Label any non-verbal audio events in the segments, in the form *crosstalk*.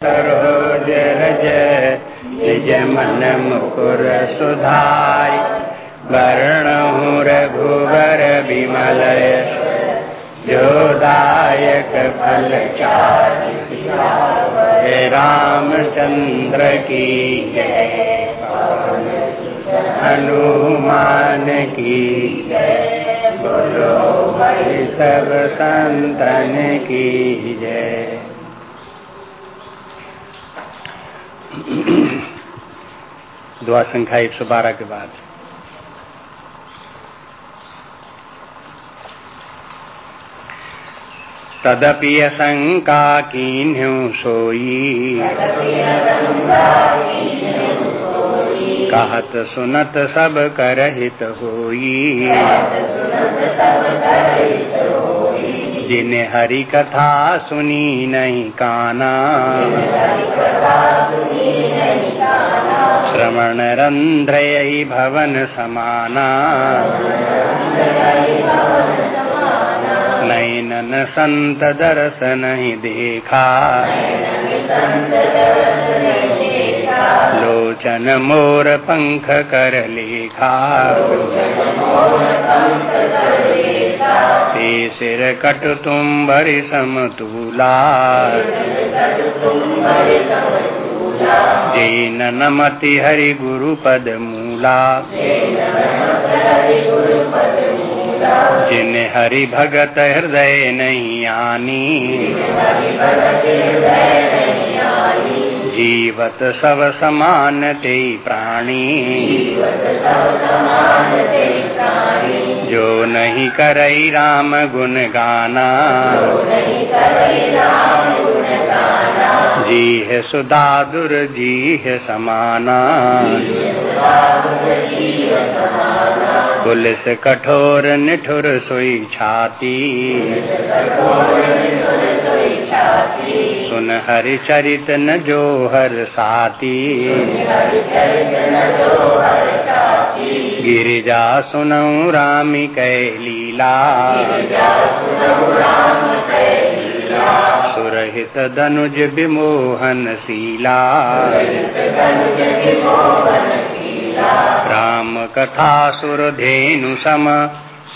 सरोज रज निज मन मुकुर सुधाय वर्ण रघुवर विमल जोदायक फल जय रामचंद्र की जय हनुमान की जय बोलो भाई सब संतन की जय दुआ संख्या एक सौ बारह के बाद। तदपि शंका कीन्यु सोई कहत सुनत सब करहित होई जिन हरि कथा सुनी नहीं काना। श्रवण रंध्र भवन समाना। नैनन संत दर्श नहीं देखा। लोचन मोर पंख कर लेखा। सिर कट तुम भरी समतूला। जैन नमति हरि गुरु पद मूला। जिन हरि भगत हृदय नहीं आनी। जीवत सब समान ते प्राणी। जो नहीं करई राम गुण गाना। जी है सुदादुर जी है समाना। पुलिस कठोर निठुर सोई छाती। सुन हरि चरित न जो हर साती गिरिजा सुनऊ रामी कै लीला। सुरहित धनुज विमोहन शीला। राम कथा सुर धेनु सम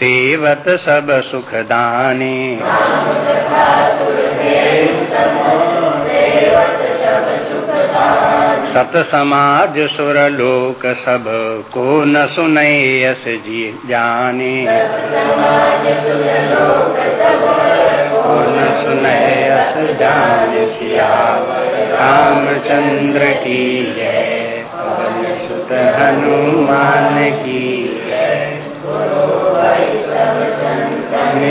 सेवत सब सुख दाने सत समाज सुर लोक सबको न सुने यस जी जाने। को न रामचंद्र की जय। सुत हनुमान की जय।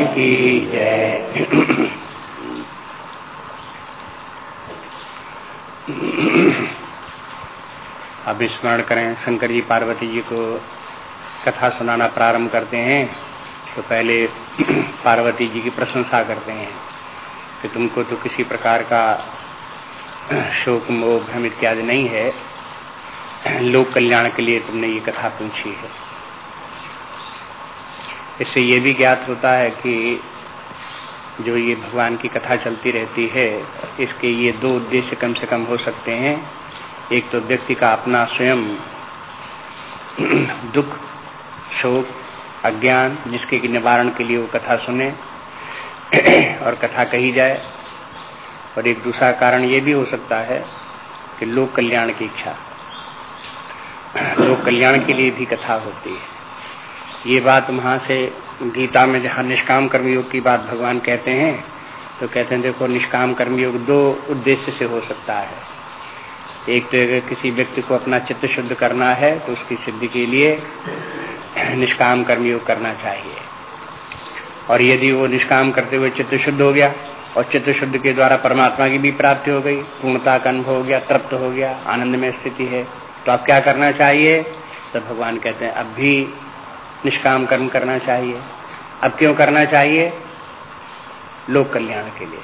की जय। अब स्मरण करें, शंकर जी पार्वती जी को कथा सुनाना प्रारंभ करते हैं। तो पहले पार्वती जी की प्रशंसा करते हैं कि तुमको तो किसी प्रकार का शोक, मोह, भ्रम इत्यादि नहीं है। लोक कल्याण के लिए तुमने ये कथा पूछी है। इससे ये भी ज्ञात होता है कि जो ये भगवान की कथा चलती रहती है, इसके ये दो उद्देश्य कम से कम हो सकते हैं। एक तो व्यक्ति का अपना स्वयं *clears throat* दुख, शोक, अज्ञान, जिसके कि निवारण के लिए वो कथा सुने *clears throat* और कथा कही जाए। और एक दूसरा कारण ये भी हो सकता है कि लोक कल्याण की इच्छा। *clears throat* लोक कल्याण के लिए भी कथा होती है। ये बात वहाँ से गीता में जहाँ निष्काम कर्मयोग की बात भगवान कहते हैं तो कहते हैं, देखो, निष्काम कर्मयोग दो उद्देश्य से हो सकता है। एक तो अगर किसी व्यक्ति को अपना चित्त शुद्ध करना है तो उसकी सिद्धि के लिए निष्काम कर्मयोग करना चाहिए। और यदि वो निष्काम करते हुए चित्त शुद्ध हो गया, और चित्त शुद्ध के द्वारा परमात्मा की भी प्राप्ति हो गई, पूर्णता का अनुभव हो गया, तृप्त हो गया, आनंद में स्थिति है तो अब क्या करना चाहिए? तो भगवान कहते हैं, अब भी निष्काम कर्म करना चाहिए। अब क्यों करना चाहिए? लोक कल्याण के लिए।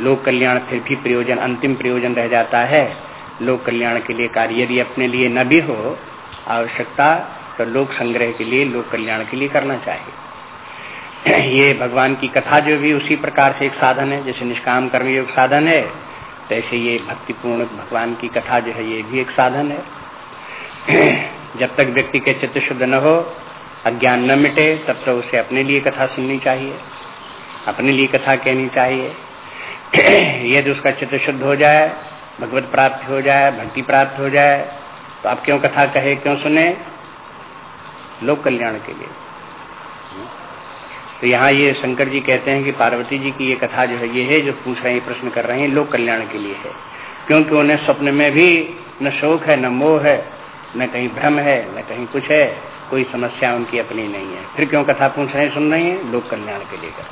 लोक कल्याण फिर भी प्रयोजन, अंतिम प्रयोजन रह जाता है। लोक कल्याण के लिए कार्य यदि अपने लिए न भी हो, आवश्यकता तो लोक संग्रह के लिए, लोक कल्याण के लिए करना चाहिए। ये भगवान की कथा जो भी उसी प्रकार से एक साधन है, जैसे निष्काम कर्म योग साधन है, तैसे ये भक्तिपूर्ण भगवान की कथा जो है, ये भी एक साधन है। जब तक व्यक्ति के चित्त शुद्ध न हो, अज्ञान न मिटे, तब तो उसे अपने लिए कथा सुननी चाहिए। अपने लिए कथा कहनी चाहिए। *clears throat* यदि उसका चित्त शुद्ध हो जाए, भगवत प्राप्त हो जाए, भक्ति प्राप्त हो जाए तो आप क्यों कथा कहे, क्यों सुने? लोक कल्याण के लिए। तो यहाँ ये शंकर जी कहते हैं कि पार्वती जी की ये कथा जो है, ये है, जो पूछ रहे हैं, प्रश्न कर रहे हैं, लोक कल्याण के लिए है। क्योंकि उन्हें स्वप्न में भी न शोक है, न मोह है न कहीं भ्रम है, न कहीं कुछ है, कोई समस्या उनकी अपनी नहीं है। फिर क्यों कथा पूछ रहे सुन रहे हैं? लोक कल्याण के लिए कर।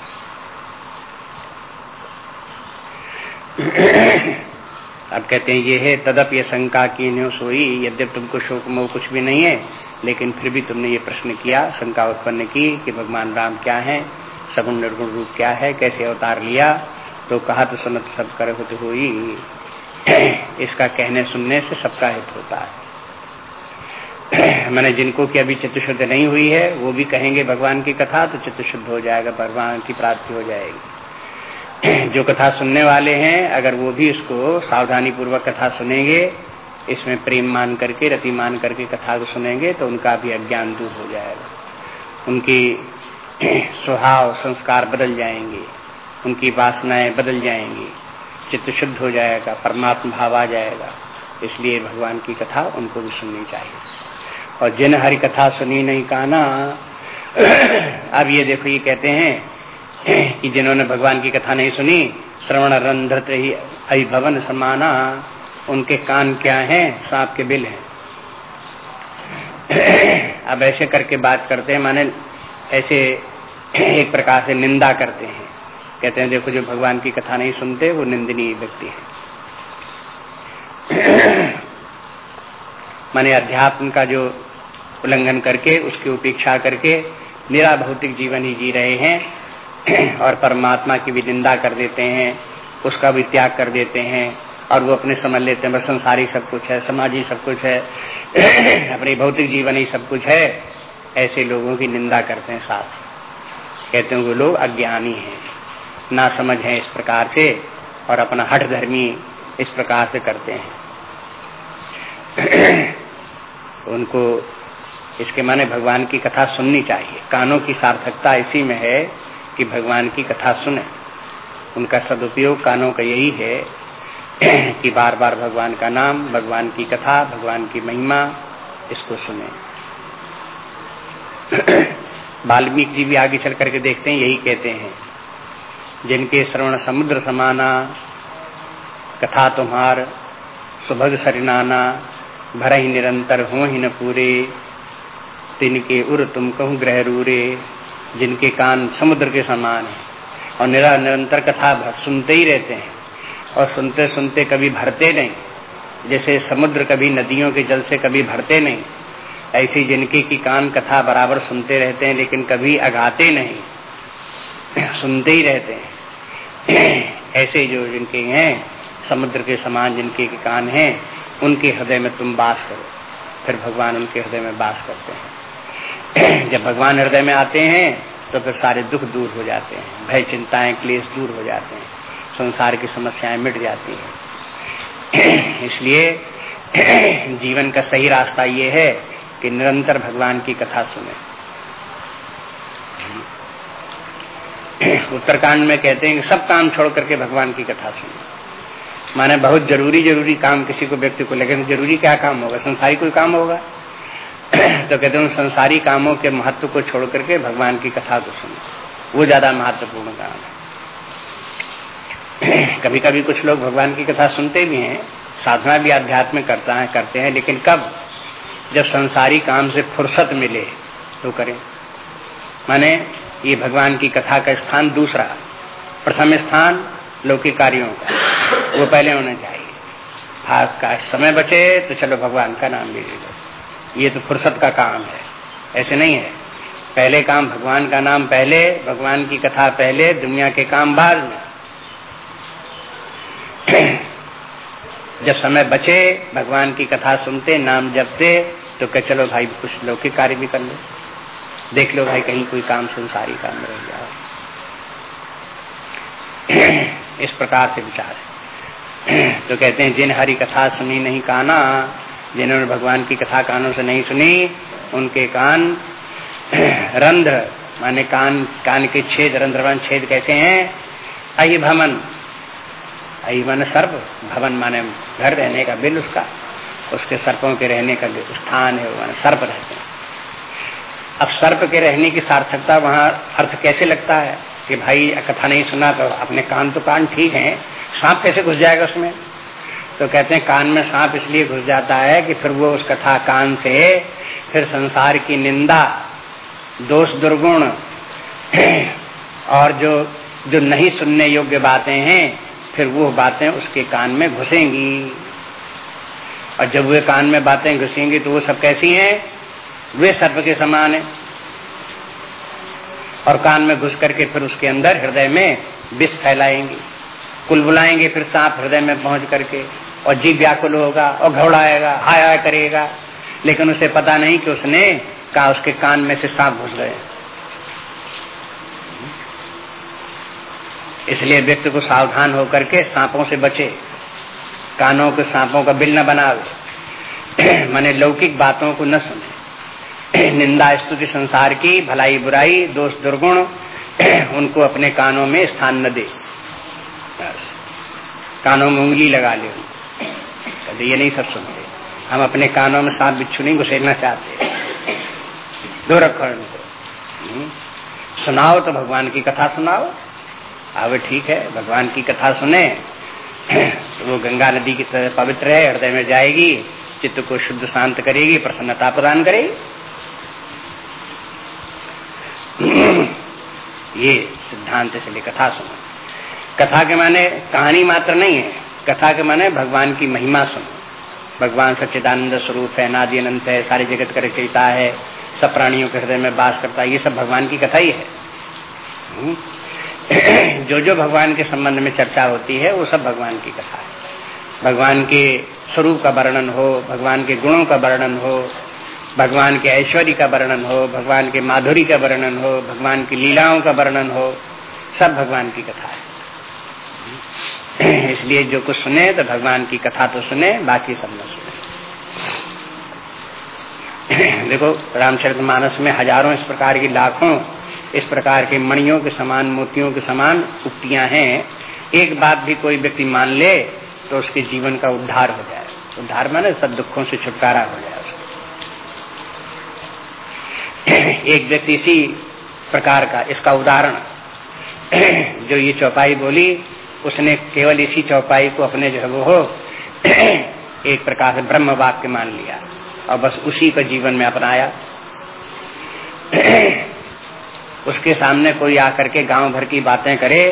*clears throat* अब कहते हैं, ये है, तदप ये शंका की न्यो सोई, यद्यप तुमको शोक मोह कुछ भी नहीं है, लेकिन फिर भी तुमने ये प्रश्न किया, शंका उत्पन्न की कि भगवान राम क्या है, सगुण निर्गुण रूप क्या है, कैसे अवतार लिया? तो कहा तो सुनत, सब कर हुई। *clears throat* इसका कहने सुनने से सबका हित होता है। *clears throat* मैंने जिनको की अभी चित्त शुद्ध नहीं हुई है, वो भी कहेंगे भगवान की कथा तो चित्त शुद्ध हो जाएगा, भगवान की प्राप्ति हो जाएगी। *clears throat* जो कथा सुनने वाले हैं, अगर वो भी इसको सावधानी पूर्वक कथा सुनेंगे, इसमें प्रेम मान करके, रति मान करके कथा को सुनेंगे तो उनका भी अज्ञान दूर हो जाएगा। उनकी *clears throat* स्वभाव, संस्कार बदल जाएँगे, उनकी वासनाएँ बदल जाएँगी चित्त शुद्ध हो जाएगा, परमात्मा भाव आ जाएगा, इसलिए भगवान की कथा उनको भी सुननी चाहिए। और जिन हरि कथा सुनी नहीं काना, *clears throat* अब ये देखो, ये कहते हैं *clears throat* कि जिन्होंने भगवान की कथा नहीं सुनी श्रवण रंध्रत ही अभिभवन समाना, उनके कान क्या हैं? सांप के बिल हैं। *clears throat* अब ऐसे करके बात करते हैं, माने ऐसे एक प्रकार से निंदा करते हैं। कहते हैं, देखो, जो भगवान की कथा नहीं सुनते, वो निंदनीय व्यक्ति है। माने अध्यात्म का जो उल्लंघन करके, उसकी उपेक्षा करके निरा भौतिक जीवन ही जी रहे हैं *clears throat* और परमात्मा की भी निंदा कर देते हैं, उसका भी त्याग कर देते हैं, और वो अपने समझ लेते हैं, बस संसारी सब कुछ है, समाजी सब कुछ है, *clears throat* अपने भौतिक जीवन ही सब कुछ है, ऐसे लोगों की निंदा करते हैं साथ। कहते हैं वो लोग अज्ञानी हैं, ना समझ है इस प्रकार से, और अपना हठ धर्मी इस प्रकार से करते हैं। *clears throat* उनको इसके माने भगवान की कथा सुननी चाहिए। कानों की सार्थकता इसी में है कि भगवान की कथा सुने। उनका सदुपयोग कानों का यही है *clears throat* कि बार बार भगवान का नाम, भगवान की कथा, भगवान की महिमा इसको सुने। *clears throat* वाल्मीकि जी भी आगे चल करके देखते हैं, यही कहते हैं, जिनके श्रवण समुद्र समाना, कथा तुम्हार, सुभग सरिनाना भर ही निरंतर हो ही न पूरे। तिनके उर तुम कहूँ ग्रह रूरे, जिनके कान समुद्र के समान है। और निरा निरंतर कथा सुनते ही रहते हैं। और सुनते सुनते कभी भरते नहीं, जैसे समुद्र कभी नदियों के जल से कभी भरते नहीं। ऐसी जिनकी की कान कथा बराबर सुनते रहते हैं, लेकिन कभी अगाते नहीं, सुनते ही रहते हैं। *clears throat* ऐसे जो जिनके हैं, समुद्र के समान जिनके कान हैं उनके हृदय में तुम बास करो। फिर भगवान उनके हृदय में बास करते हैं। *clears throat* जब भगवान हृदय में आते हैं तो फिर सारे दुख दूर हो जाते हैं। भय, चिंताएँ, क्लेश दूर हो जाते हैं। संसार की समस्याएँ मिट जाती हैं। *clears throat* इसलिए *clears throat* जीवन का सही रास्ता ये है कि निरंतर भगवान की कथा सुने। उत्तरकांड में कहते हैं कि सब काम छोड़ करके भगवान की कथा सुने। माने बहुत ज़रूरी ज़रूरी काम किसी को, व्यक्ति को लेकिन ज़रूरी क्या काम होगा? संसारी कोई काम होगा? *clears throat* तो कहते हैं संसारी कामों के महत्व को छोड़ करके भगवान की कथा को सुनो। वो ज़्यादा महत्वपूर्ण काम है। *clears throat* कभी कभी कुछ लोग भगवान की कथा सुनते भी हैं, साधना भी आध्यात्मिक करता है, करते हैं, लेकिन कब? जब संसारी काम से फुर्सत मिले तो करें। माने ये भगवान की कथा का स्थान दूसरा, प्रथम स्थान लौकिक कार्यों का। वो पहले होना चाहिए। भाग का समय बचे तो चलो भगवान का नाम ले लीजिए ये तो फुर्सत का काम है। ऐसे नहीं है। पहले काम भगवान का नाम पहले, भगवान की कथा पहले, दुनिया के काम बाद में। *clears throat* जब समय बचे, भगवान की कथा सुनते, नाम जपते तो कह, चलो भाई, कुछ लौकिक कार्य भी कर लो। देख लो भाई, कहीं कोई काम संसारी काम रह जाओ *clears throat* इस प्रकार से विचार है। *clears throat* तो कहते हैं, जिन हरि कथा सुनी नहीं काना, जिन्होंने भगवान की कथा कानों से नहीं सुनी, उनके कान *clears throat* रंध माने कान कान के छेद, रंध्रवन छेद कहते हैं। अहि भवन, अहि मन सर्प, भवन माने घर रहने का बिल उसका, उसके सर्पों के रहने का स्थान है वो सर्प रहते हैं। अब सर्प के रहने की सार्थकता वहाँ अर्थ कैसे लगता है? कि भाई कथा नहीं सुना तो अपने कान तो कान ठीक है, सांप कैसे घुस जाएगा उसमें? तो कहते हैं, कान में सांप इसलिए घुस जाता है कि फिर वो उस कथा कान से फिर संसार की निंदा, दोष दुर्गुण, और जो जो नहीं सुनने योग्य बातें हैं, फिर वो बातें उसके कान में घुसेंगी। और जब वे कान में बातें घुसेंगी तो वो सब कैसी हैं? वे सर्प के समान है। और कान में घुस करके फिर उसके अंदर हृदय में विष फैलाएँगे। कुल बुलाएँगे फिर सांप हृदय में पहुँच करके, और जीव व्याकुल होगा, और घबराएगा, हाय हाय करेगा। लेकिन उसे पता नहीं कि उसने कहा उसके कान में से सांप घुस गए। इसलिए व्यक्ति को सावधान होकर के सांपों से बचे। कानों के सांपों का बिल न बनावे। *clears throat* माने लौकिक बातों को न सुने। निंदा स्तुति संसार की भलाई बुराई, दोष दुर्गुण, उनको अपने कानों में स्थान न दे। कानों में उंगली लगा ले। कहते, ये नहीं सब सुनते। हम अपने कानों में सांप बिच्छू नहीं घुसेड़ना चाहते। दो रखो इनको। हम्म। सुनाओ तो भगवान की कथा सुनाओ। अब ठीक है। भगवान की कथा सुने। तो वो गंगा नदी की तरह पवित्र है, हृदय में जाएगी, चित्त को शुद्ध शांत करेगी, प्रसन्नता प्रदान करेगी। ये सिद्धांत इसलिए कथा सुनो। कथा के माने कहानी मात्र नहीं है। कथा के माने भगवान की महिमा सुनो। भगवान सच्चिदानंद स्वरूप है, नादि अनंत है, सारी जगत कर चेता है, सब प्राणियों के हृदय में बास करता है, ये सब भगवान की कथा ही है। हम्म। *clears throat* जो जो भगवान के संबंध में चर्चा होती है, वो सब भगवान की कथा है। भगवान के स्वरूप का वर्णन हो, भगवान के गुणों का वर्णन हो भगवान के ऐश्वर्य का वर्णन हो, भगवान के माधुरी का वर्णन हो, भगवान की लीलाओं का वर्णन हो, सब भगवान की कथा है। इसलिए जो कुछ सुने तो भगवान की कथा तो सुने, बाकी सब न सुने। देखो, रामचरित मानस में हज़ारों इस प्रकार की लाखों, इस प्रकार के मणियों के समान मोतियों के समान उक्तियाँ हैं। एक बात भी कोई व्यक्ति मान ले तो उसके जीवन का उद्धार हो जाए। उद्धार माने सब दुखों से छुटकारा हो जाए। एक व्यक्ति इसी प्रकार का, इसका उदाहरण। जो ये चौपाई बोली, उसने केवल इसी चौपाई को अपने जो है वो हो, एक प्रकार से ब्रह्म वाक्य मान लिया और बस उसी को जीवन में अपनाया। उसके सामने कोई आकर के गाँव भर की बातें करे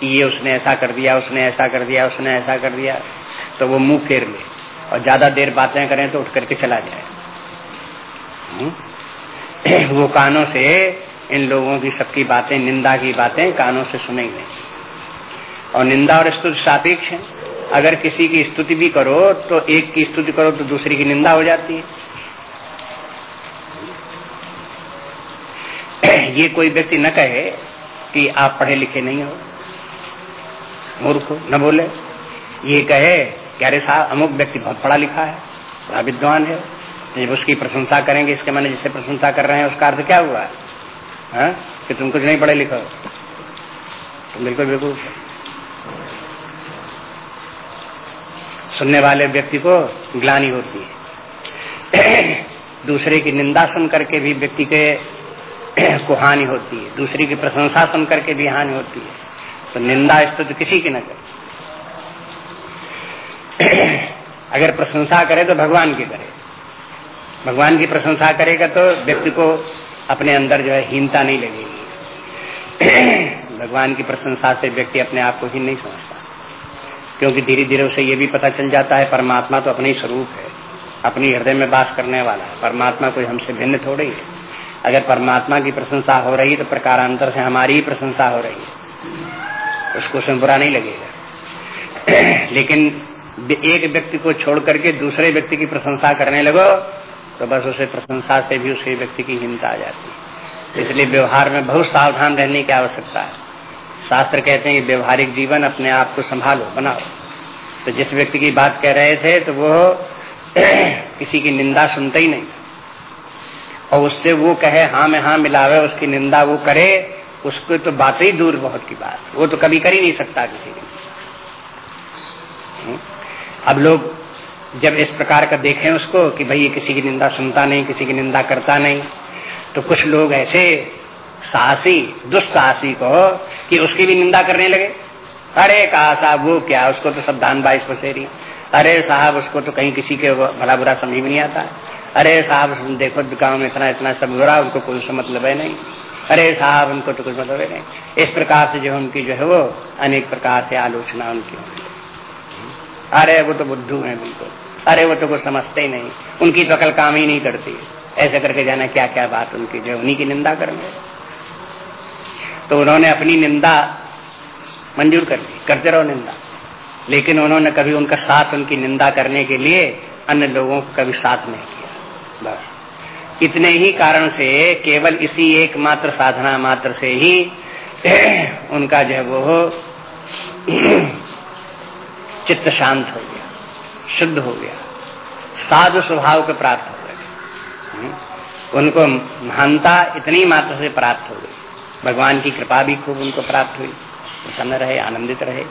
कि ये उसने ऐसा कर दिया, उसने ऐसा कर दिया, उसने ऐसा कर दिया तो वो मुँह फेर ले और ज़्यादा देर बातें करें तो उठ करके चला जाए। हम्म? *clears throat* वो कानों से, इन लोगों की सबकी बातें, निंदा की बातें कानों से सुनेंगे। और निंदा और स्तुति सापेक्ष है। अगर किसी की स्तुति भी करो तो एक की स्तुति करो तो दूसरी की निंदा हो जाती है। *clears throat* ये कोई व्यक्ति न कहे कि आप पढ़े लिखे नहीं हो। मूर्ख न बोले। ये कहे कि अरे साहब, अमुक व्यक्ति बहुत पढ़ा लिखा है, बड़ा विद्वान है जब उसकी प्रशंसा करेंगे, इसके मैंने जिससे प्रशंसा कर रहे हैं, उसका अर्थ क्या हुआ? है? हा? कि तुम कुछ नहीं पढ़े लिखो तुम बिल्कुल बिल्कुल सुनने वाले व्यक्ति को ग्लानी होती है। *clears throat* दूसरे की निंदा सुन करके भी व्यक्ति के *clears throat* को हानि होती है। दूसरे की प्रशंसा सुन करके भी हानि होती है। तो निंदा स्तुति किसी की न करे। *clears throat* अगर प्रशंसा करे तो भगवान की करे। भगवान की प्रशंसा करेगा तो व्यक्ति को अपने अंदर जो है हीनता नहीं लगेगी। *clears throat* भगवान की प्रशंसा से व्यक्ति अपने आप को ही नहीं समझता। क्योंकि धीरे धीरे उसे ये भी पता चल जाता है, परमात्मा तो अपने ही स्वरूप है। अपनी हृदय में बास करने वाला है। परमात्मा कोई हमसे भिन्न थोड़ी है अगर परमात्मा की प्रशंसा हो रही है तो प्रकारांतर से हमारी ही प्रशंसा हो रही है। उसको उसमें बुरा नहीं लगेगा। *clears throat* लेकिन एक व्यक्ति को छोड़ करके दूसरे व्यक्ति की प्रशंसा करने लगो तो बस उसे प्रशंसा से भी उसे व्यक्ति की हिंसा आ जाती है। इसलिए व्यवहार में बहुत सावधान रहने की आवश्यकता है। शास्त्र कहते हैं कि व्यवहारिक जीवन अपने आप को संभालो, बनाओ। तो जिस व्यक्ति की बात कह रहे थे तो वो *clears throat* किसी की निंदा सुनते ही नहीं। और उससे वो कहे हाँ में हाँ मिलावे, उसकी निंदा वो करे, उसको तो बात ही दूर बहुत की बात। वो तो कभी कर ही नहीं सकता किसी की हम्म? अब लोग जब इस प्रकार का देखें उसको कि भाई ये किसी की निंदा सुनता नहीं, किसी की निंदा करता नहीं तो कुछ लोग ऐसे साहसी, दुस्साहसी को कि उसकी भी निंदा करने लगे। अरे कहा साहब, वो क्या, उसको तो सब धान बाईस बसेरी अरे साहब, उसको तो कहीं किसी के भला बुरा समझ में नहीं आता। अरे साहब देखो गाँव में इतना इतना सब बुरा उनको कोई उससे मतलब है नहीं। अरे साहब, उनको तो कुछ मतलब है नहीं। इस प्रकार से जो उनकी जो है वो अनेक प्रकार से आलोचना उनकी अरे, वो तो बुद्धू है बिल्कुल। अरे, वो तो कुछ समझते ही नहीं। उनकी तो अकल काम ही नहीं करती। ऐसे करके जाना क्या क्या बात उनकी जो उन्हीं की निंदा करेंगे तो उन्होंने अपनी निंदा मंजूर कर दी, करते रहो निंदा। लेकिन उन्होंने कभी उनका साथ, उनकी निंदा करने के लिए अन्य लोगों को कभी साथ नहीं किया। बस। इतने ही कारण से, केवल इसी एकमात्र साधना मात्र से ही *clears throat* उनका जो है वो *clears throat* चित्त शांत हो गया शुद्ध हो गया साधु स्वभाव के प्राप्त हो गए। हम्म। उनको महानता इतनी मात्र से प्राप्त हो गई। भगवान की कृपा भी खूब उनको प्राप्त हुई। प्रसन्न रहे आनंदित रहे।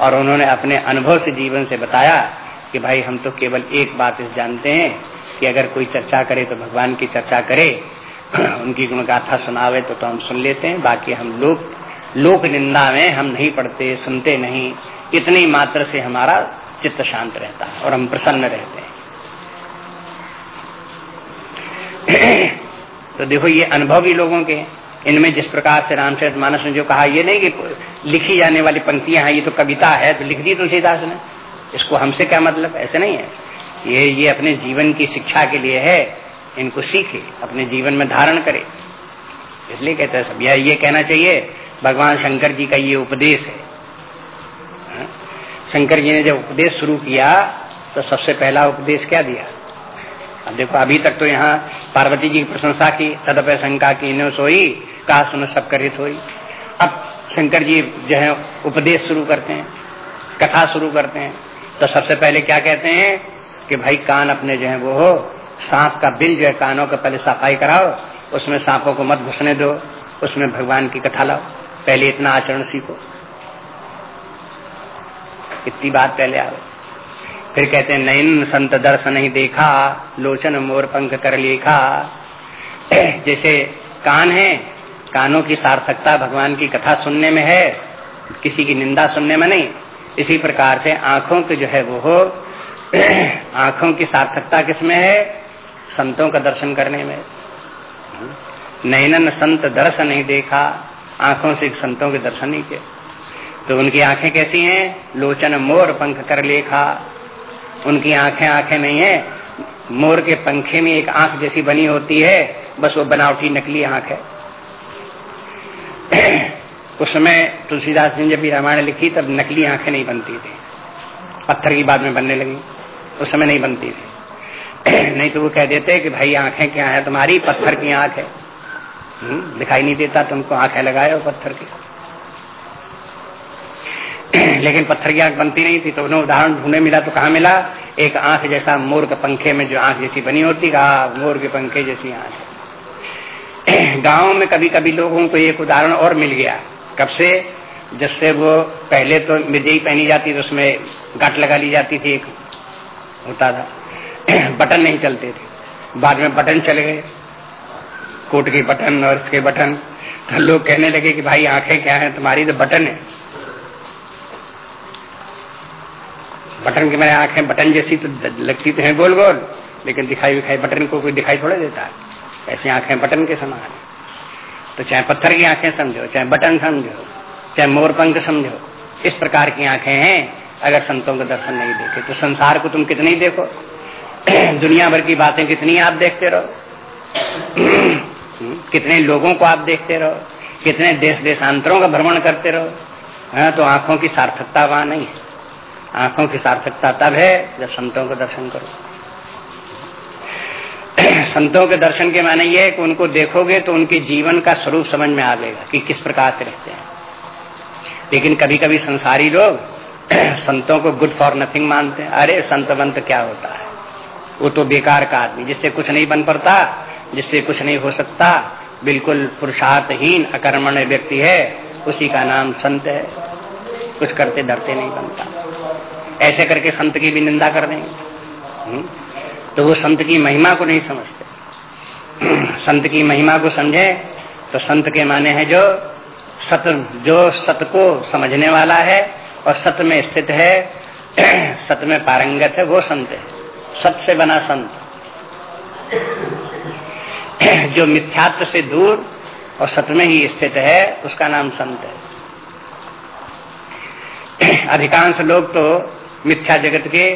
और उन्होंने अपने अनुभव से जीवन से बताया कि भाई हम तो केवल एक बात इस जानते हैं कि अगर कोई चर्चा करे तो भगवान की चर्चा करे। *clears throat* उनकी गुणगाथा सुनावे तो, तो हम सुन लेते हैं। बाकी हम लोग लोक निंदा में हम नहीं पढ़ते सुनते नहीं। इतनी मात्र से हमारा चित्त शांत रहता है और हम प्रसन्न रहते हैं। *clears throat* तो देखो, ये अनुभव भी लोगों के इनमें जिस प्रकार से रामचरित मानस ने जो कहा, ये नहीं कि लिखी जाने वाली पंक्तियाँ हैं, ये तो कविता है तो लिख दी तुलसीदास ने। इसको हमसे क्या मतलब? ऐसे नहीं है। ये ये अपने जीवन की शिक्षा के लिए है, इनको सीखे, अपने जीवन में धारण करे। इसलिए कहते हैं सब यह ये कहना चाहिए, भगवान शंकर जी का ये उपदेश है हाँ? शंकर जी ने जब उपदेश शुरू किया तो सबसे पहला उपदेश क्या दिया? अब देखो, अभी तक तो यहाँ पार्वती जी की प्रशंसा की, तदप शंका की नो सोई, कहा सुन, सब करित हुई। अब शंकर जी जो है, उपदेश शुरू करते हैं, कथा शुरू करते हैं तो सबसे पहले क्या कहते हैं कि भाई, कान अपने जो है वो हो, सांप का बिल जो है, कानों का पहले सफ़ाई कराओ, उसमें सांपों को मत घुसने दो, उसमें भगवान की कथा लाओ, पहले इतना आचरण सीखो। इतनी बात पहले आओ फिर कहते हैं, नयन संत दर्शन नहीं देखा, लोचन मोर पंख कर लेखा। *clears throat* जैसे कान है, कानों की सार्थकता भगवान की कथा सुनने में है, किसी की निंदा सुनने में नहीं। इसी प्रकार से आँखों के जो है वो हो, *clears throat* आँखों की सार्थकता किसमें है? संतों का दर्शन करने में। नैनन संत दर्शन नहीं देखा, आँखों से संतों के दर्शन नहीं किए। तो उनकी आँखें कैसी हैं? लोचन मोर पंख कर लेखा उनकी आँखें आँखें नहीं है। मोर के पंखे में एक आँख जैसी बनी होती है। बस वो बनावटी नकली आँख है। *clears throat* उस समय तुलसीदास ने जब भी रामायण लिखी तब नकली आँखें नहीं बनती थी। पत्थर की बाद में बनने लगी। उस समय नहीं बनती थी। *clears throat* नहीं तो वो कह देते कि भाई आँखें क्या है? तुम्हारी पत्थर की आँख है। हम्म, दिखाई नहीं देता। तुमको आँखें लगाए पत्थर की। *clears throat* लेकिन पत्थर की आँख बनती नहीं थी तो उन्हें उदाहरण ढूंढे मिला तो कहा मिला? एक आँख जैसा मोर के पंखे में जो आँख जैसी बनी होती, कहा, मोर के पंखे जैसी आँख। *clears throat* गाँव में कभी कभी लोगों को एक उदाहरण और मिल गया। कब से? जिससे वो पहले तो मिर्जई पहनी जाती तो उसमें गट लगा ली जाती थी एक, होता था। *clears throat* बटन नहीं चलते थे। बाद में बटन चले गए। कोट के बटन और इसके बटन। तो लोग कहने लगे कि, भाई, आँखें क्या है? तुम्हारी तो बटन है। बटन की मेरे आँखें बटन जैसी तो लगती तो है गोल गोल लेकिन दिखाई विखाई बटन को कोई दिखाई थोड़ा देता है। ऐसी आँखें बटन के समान है। तो चाहे पत्थर की आँखें समझो, चाहे बटन समझो, चाहे मोरपंख समझो, इस प्रकार की आँखें हैं। अगर संतों का दर्शन नहीं देखे तो संसार को तुम कितनी देखो? *clears throat* दुनिया भर की बातें कितनी आप देखते रहो? *clears throat* कितने लोगों को आप देखते रहो? कितने देश देशांतरों का भ्रमण करते रहो? हाँ तो आँखों की सार्थकता वहाँ नहीं है। आँखों की सार्थकता तब है जब संतों का दर्शन करो। *clears throat* संतों के दर्शन के माने ये है कि उनको देखोगे तो उनके जीवन का स्वरूप समझ में आ जाएगा कि किस प्रकार से रहते हैं। लेकिन कभी कभी संसारी लोग *clears throat* संतों को गुड फॉर नथिंग मानते हैं। अरे, संत बंत क्या होता है? वो तो बेकार का आदमी, जिससे कुछ नहीं बन पड़ता, जिससे कुछ नहीं हो सकता, बिल्कुल पुरुषार्थहीन, अकर्मण्य व्यक्ति है, उसी का नाम संत है। कुछ करते डरते नहीं बनता। ऐसे करके संत की भी निंदा कर देंगे। हम्म? तो वो संत की महिमा को नहीं समझते। संत की महिमा को समझे तो संत के माने हैं जो सत जो सत को समझने वाला है और सत में स्थित है, सत में पारंगत है, वो संत है। सत से बना संत। जो मिथ्यात्व से दूर और सत में ही स्थित है, उसका नाम संत है। *clears throat* अधिकांश लोग तो मिथ्या जगत के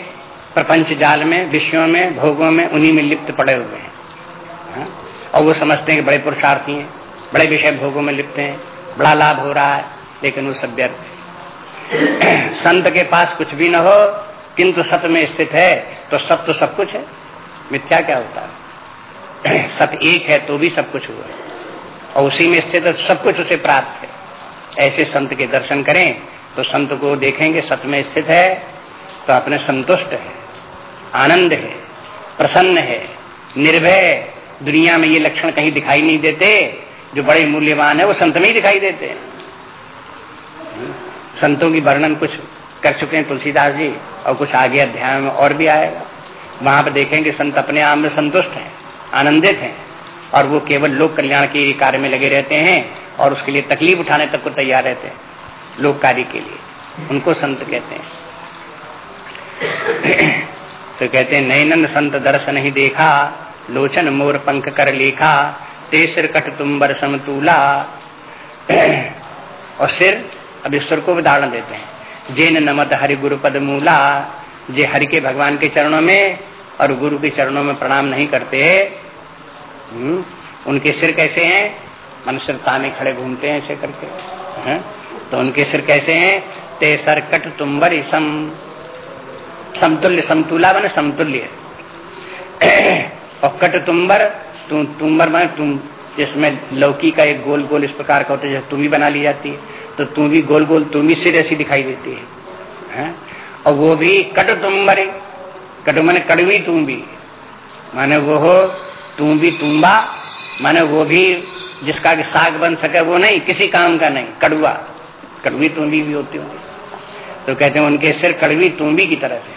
प्रपंच जाल में, विषयों में भोगों में, उन्हीं में लिप्त पड़े हुए हैं। हाँ? और वो समझते हैं कि बड़े पुरुषार्थी हैं, बड़े विषय भोगों में लिप्त हैं, बड़ा लाभ हो रहा है, लेकिन वो सब व्यर्थ *clears throat* संत के पास कुछ भी न हो, किंतु सत्य में स्थित है तो सत्य तो सब कुछ है। मिथ्या क्या होता है? *clears throat* सत्य एक है तो भी सब कुछ हुआ है। और उसी में स्थित तो सब कुछ उसे प्राप्त है। ऐसे संत के दर्शन करें तो संत को देखेंगे, सत में स्थित है तो अपने संतुष्ट है, आनंद है, प्रसन्न है, निर्भय दुनिया में ये लक्षण कहीं दिखाई नहीं देते, जो बड़े मूल्यवान है, वो संत में ही दिखाई देते हैं। संतों की वर्णन कुछ कर चुके हैं तुलसीदास जी, और कुछ आगे अध्याय में और भी आएगा। वहाँ पर देखेंगे, संत अपने आप में संतुष्ट हैं, आनंदित हैं, और वो केवल लोक कल्याण के कार्य में लगे रहते हैं, और उसके लिए तकलीफ़ उठाने तक को तैयार रहते हैं। लोक कार्य के लिए। उनको संत कहते हैं। तो कहते हैं नैनन संत दर्शन ही देखा लोचन मोर पंख कर लेखा ते सिर कट तुम्बर समतूला। और सिर अब ईश्वर को उदाहरण देते हैं। जेन नमत हरि गुरु पद मूला जे हरि के भगवान के चरणों में और गुरु के चरणों में प्रणाम नहीं करते हम्म, उनके सिर कैसे हैं? मन सिर ताने खड़े घूमते हैं ऐसे करके। है? तो उनके सिर कैसे हैं? ते सर कट तुम्बर सम समतुल्य समतुला बने समतुल्य। और कट तुम्बर तुम तुम्बर में तुम जिसमें लौकी का एक गोल गोल इस प्रकार का होता है तुम भी बना ली जाती है तो तुम भी गोल गोल तुम भी सिर ऐसी दिखाई देती है, है? और वो भी कट तुम्बरे। कट मैंने कड़वी तुम भी माने वो हो तुम भी तुम्बा। माने वो भी जिसका साग बन सके वो नहीं किसी काम का नहीं कड़ुआ कड़वी तुम्बी भी होती होंगी। तो कहते हैं उनके सिर कड़वी तुम्बी की तरह से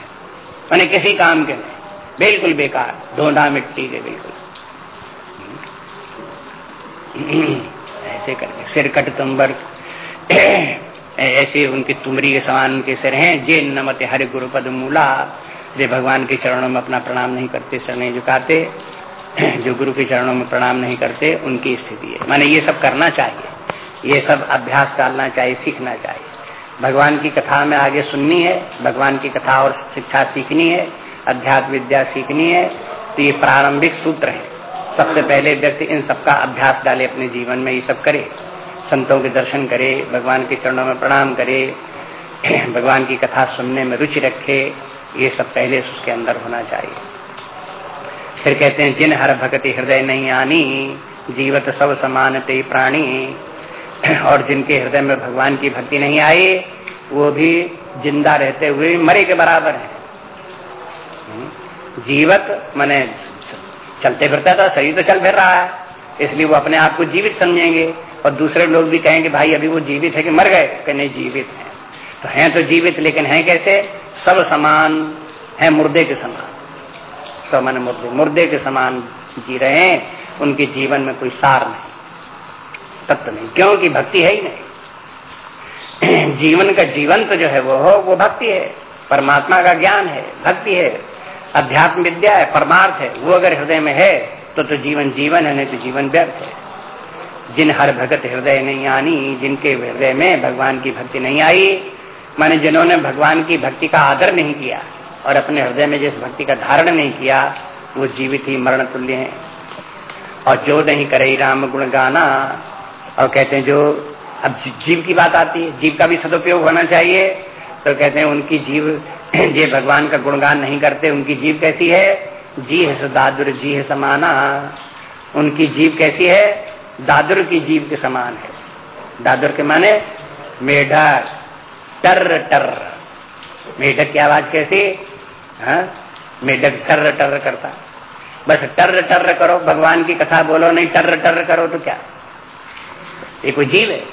मैंने किसी काम के नहीं बिल्कुल बेकार। ढोंढा मिट्टी के बिल्कुल। ऐसे करके सिर कट तुम्बर। ऐसे उनकी तुमरी के समान उनके सिर हैं। जे नमते हरि गुरु पद मूला। जे भगवान के चरणों में अपना प्रणाम नहीं करते, सर नहीं झुकाते। जो गुरु के चरणों में प्रणाम नहीं करते, उनकी स्थिति है। माने ये सब करना चाहिए। ये सब अभ्यास डालना चाहिए, सीखना चाहिए। भगवान की कथा में आगे सुननी है, भगवान की कथा और शिक्षा सीखनी है, अध्यात्म विद्या सीखनी है तो ये प्रारंभिक सूत्र है। सबसे पहले व्यक्ति इन सबका अभ्यास डाले, अपने जीवन में ये सब करे, संतों के दर्शन करे, भगवान के चरणों में प्रणाम करे, *clears throat* भगवान की कथा सुनने में रुचि रखे, ये सब पहले उसके अंदर होना चाहिए। फिर कहते हैं, जिन हर भक्ति हृदय नहीं आनी, जीवत सब समान ते प्राणी और जिनके हृदय में भगवान की भक्ति नहीं आई, वो भी ज़िंदा रहते हुए मरे के बराबर है। जीवत माने चलते फिरता था, शरीर तो चल फिर रहा है, इसलिए वो अपने आप को जीवित समझेंगे। और दूसरे लोग भी कहेंगे, भाई, अभी वो जीवित है कि मर गए? कि नहीं, जीवित है। तो हैं तो जीवित, लेकिन हैं कैसे? सब समान है, मुर्दे के समान। सब मन मुर्दे मुर्दे के समान जी रहे हैं, उनके जीवन में कोई सार नहीं। तत्व नहीं, क्योंकि भक्ति है ही नहीं। *clears throat* जीवन का जीवन तो जो है वो हो, वो भक्ति है। परमात्मा का ज्ञान है, भक्ति है। अध्यात्म विद्या है, परमार्थ है, वो अगर हृदय में है तो तो जीवन जीवन है, नहीं तो जीवन व्यर्थ है। जिन हर भगत हृदय नहीं आनी, जिनके हृदय में भगवान की भक्ति नहीं आई, माने जिन्होंने भगवान की भक्ति का आदर नहीं किया, और अपने हृदय में जिस भक्ति का धारण नहीं किया, वो जीवित ही मरण तुल्य है। और जो नहीं करे राम गुण गाना और कहते हैं, जो अब जीव की बात आती है, जीव का भी सदुपयोग होना चाहिए। तो कहते हैं, उनकी जीव *clears throat* ये भगवान का गुणगान नहीं करते, उनकी जीव कैसी है? जी है दादुर जी है समाना। उनकी जीव कैसी है? दादुर की जीव के समान है। दादुर के माने मेढक टर टर मेढक की आवाज़ कैसी? हाँ? मेढक टर टर करता। बस टर टर करो, भगवान की कथा बोलो, नहीं टर टर करो तो क्या? ये कोई जीव है?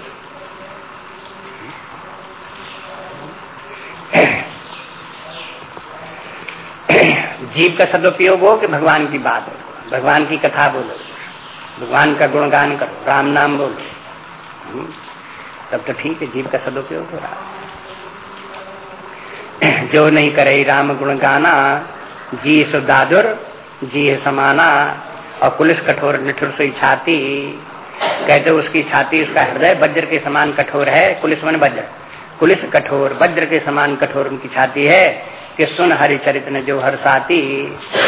जीव का सदुपयोग हो कि भगवान की बात हो? भगवान की कथा बोलो। भगवान का गुणगान करो। राम नाम बोलो हम्म, तब तो ठीक है जीव का सदुपयोग हो रहा *clears throat* जो नहीं करे राम गुण गाना जी सो दादुर जी समाना और पुलिस कठोर निठुर से छाती कहते उसकी छाती, उसका हृदय वज्र के समान कठोर है पुलिस मन वज्र पुलिस कठोर वज्र के समान कठोर उनकी छाती है कि सुन हरि चरित ने जो हर साथी।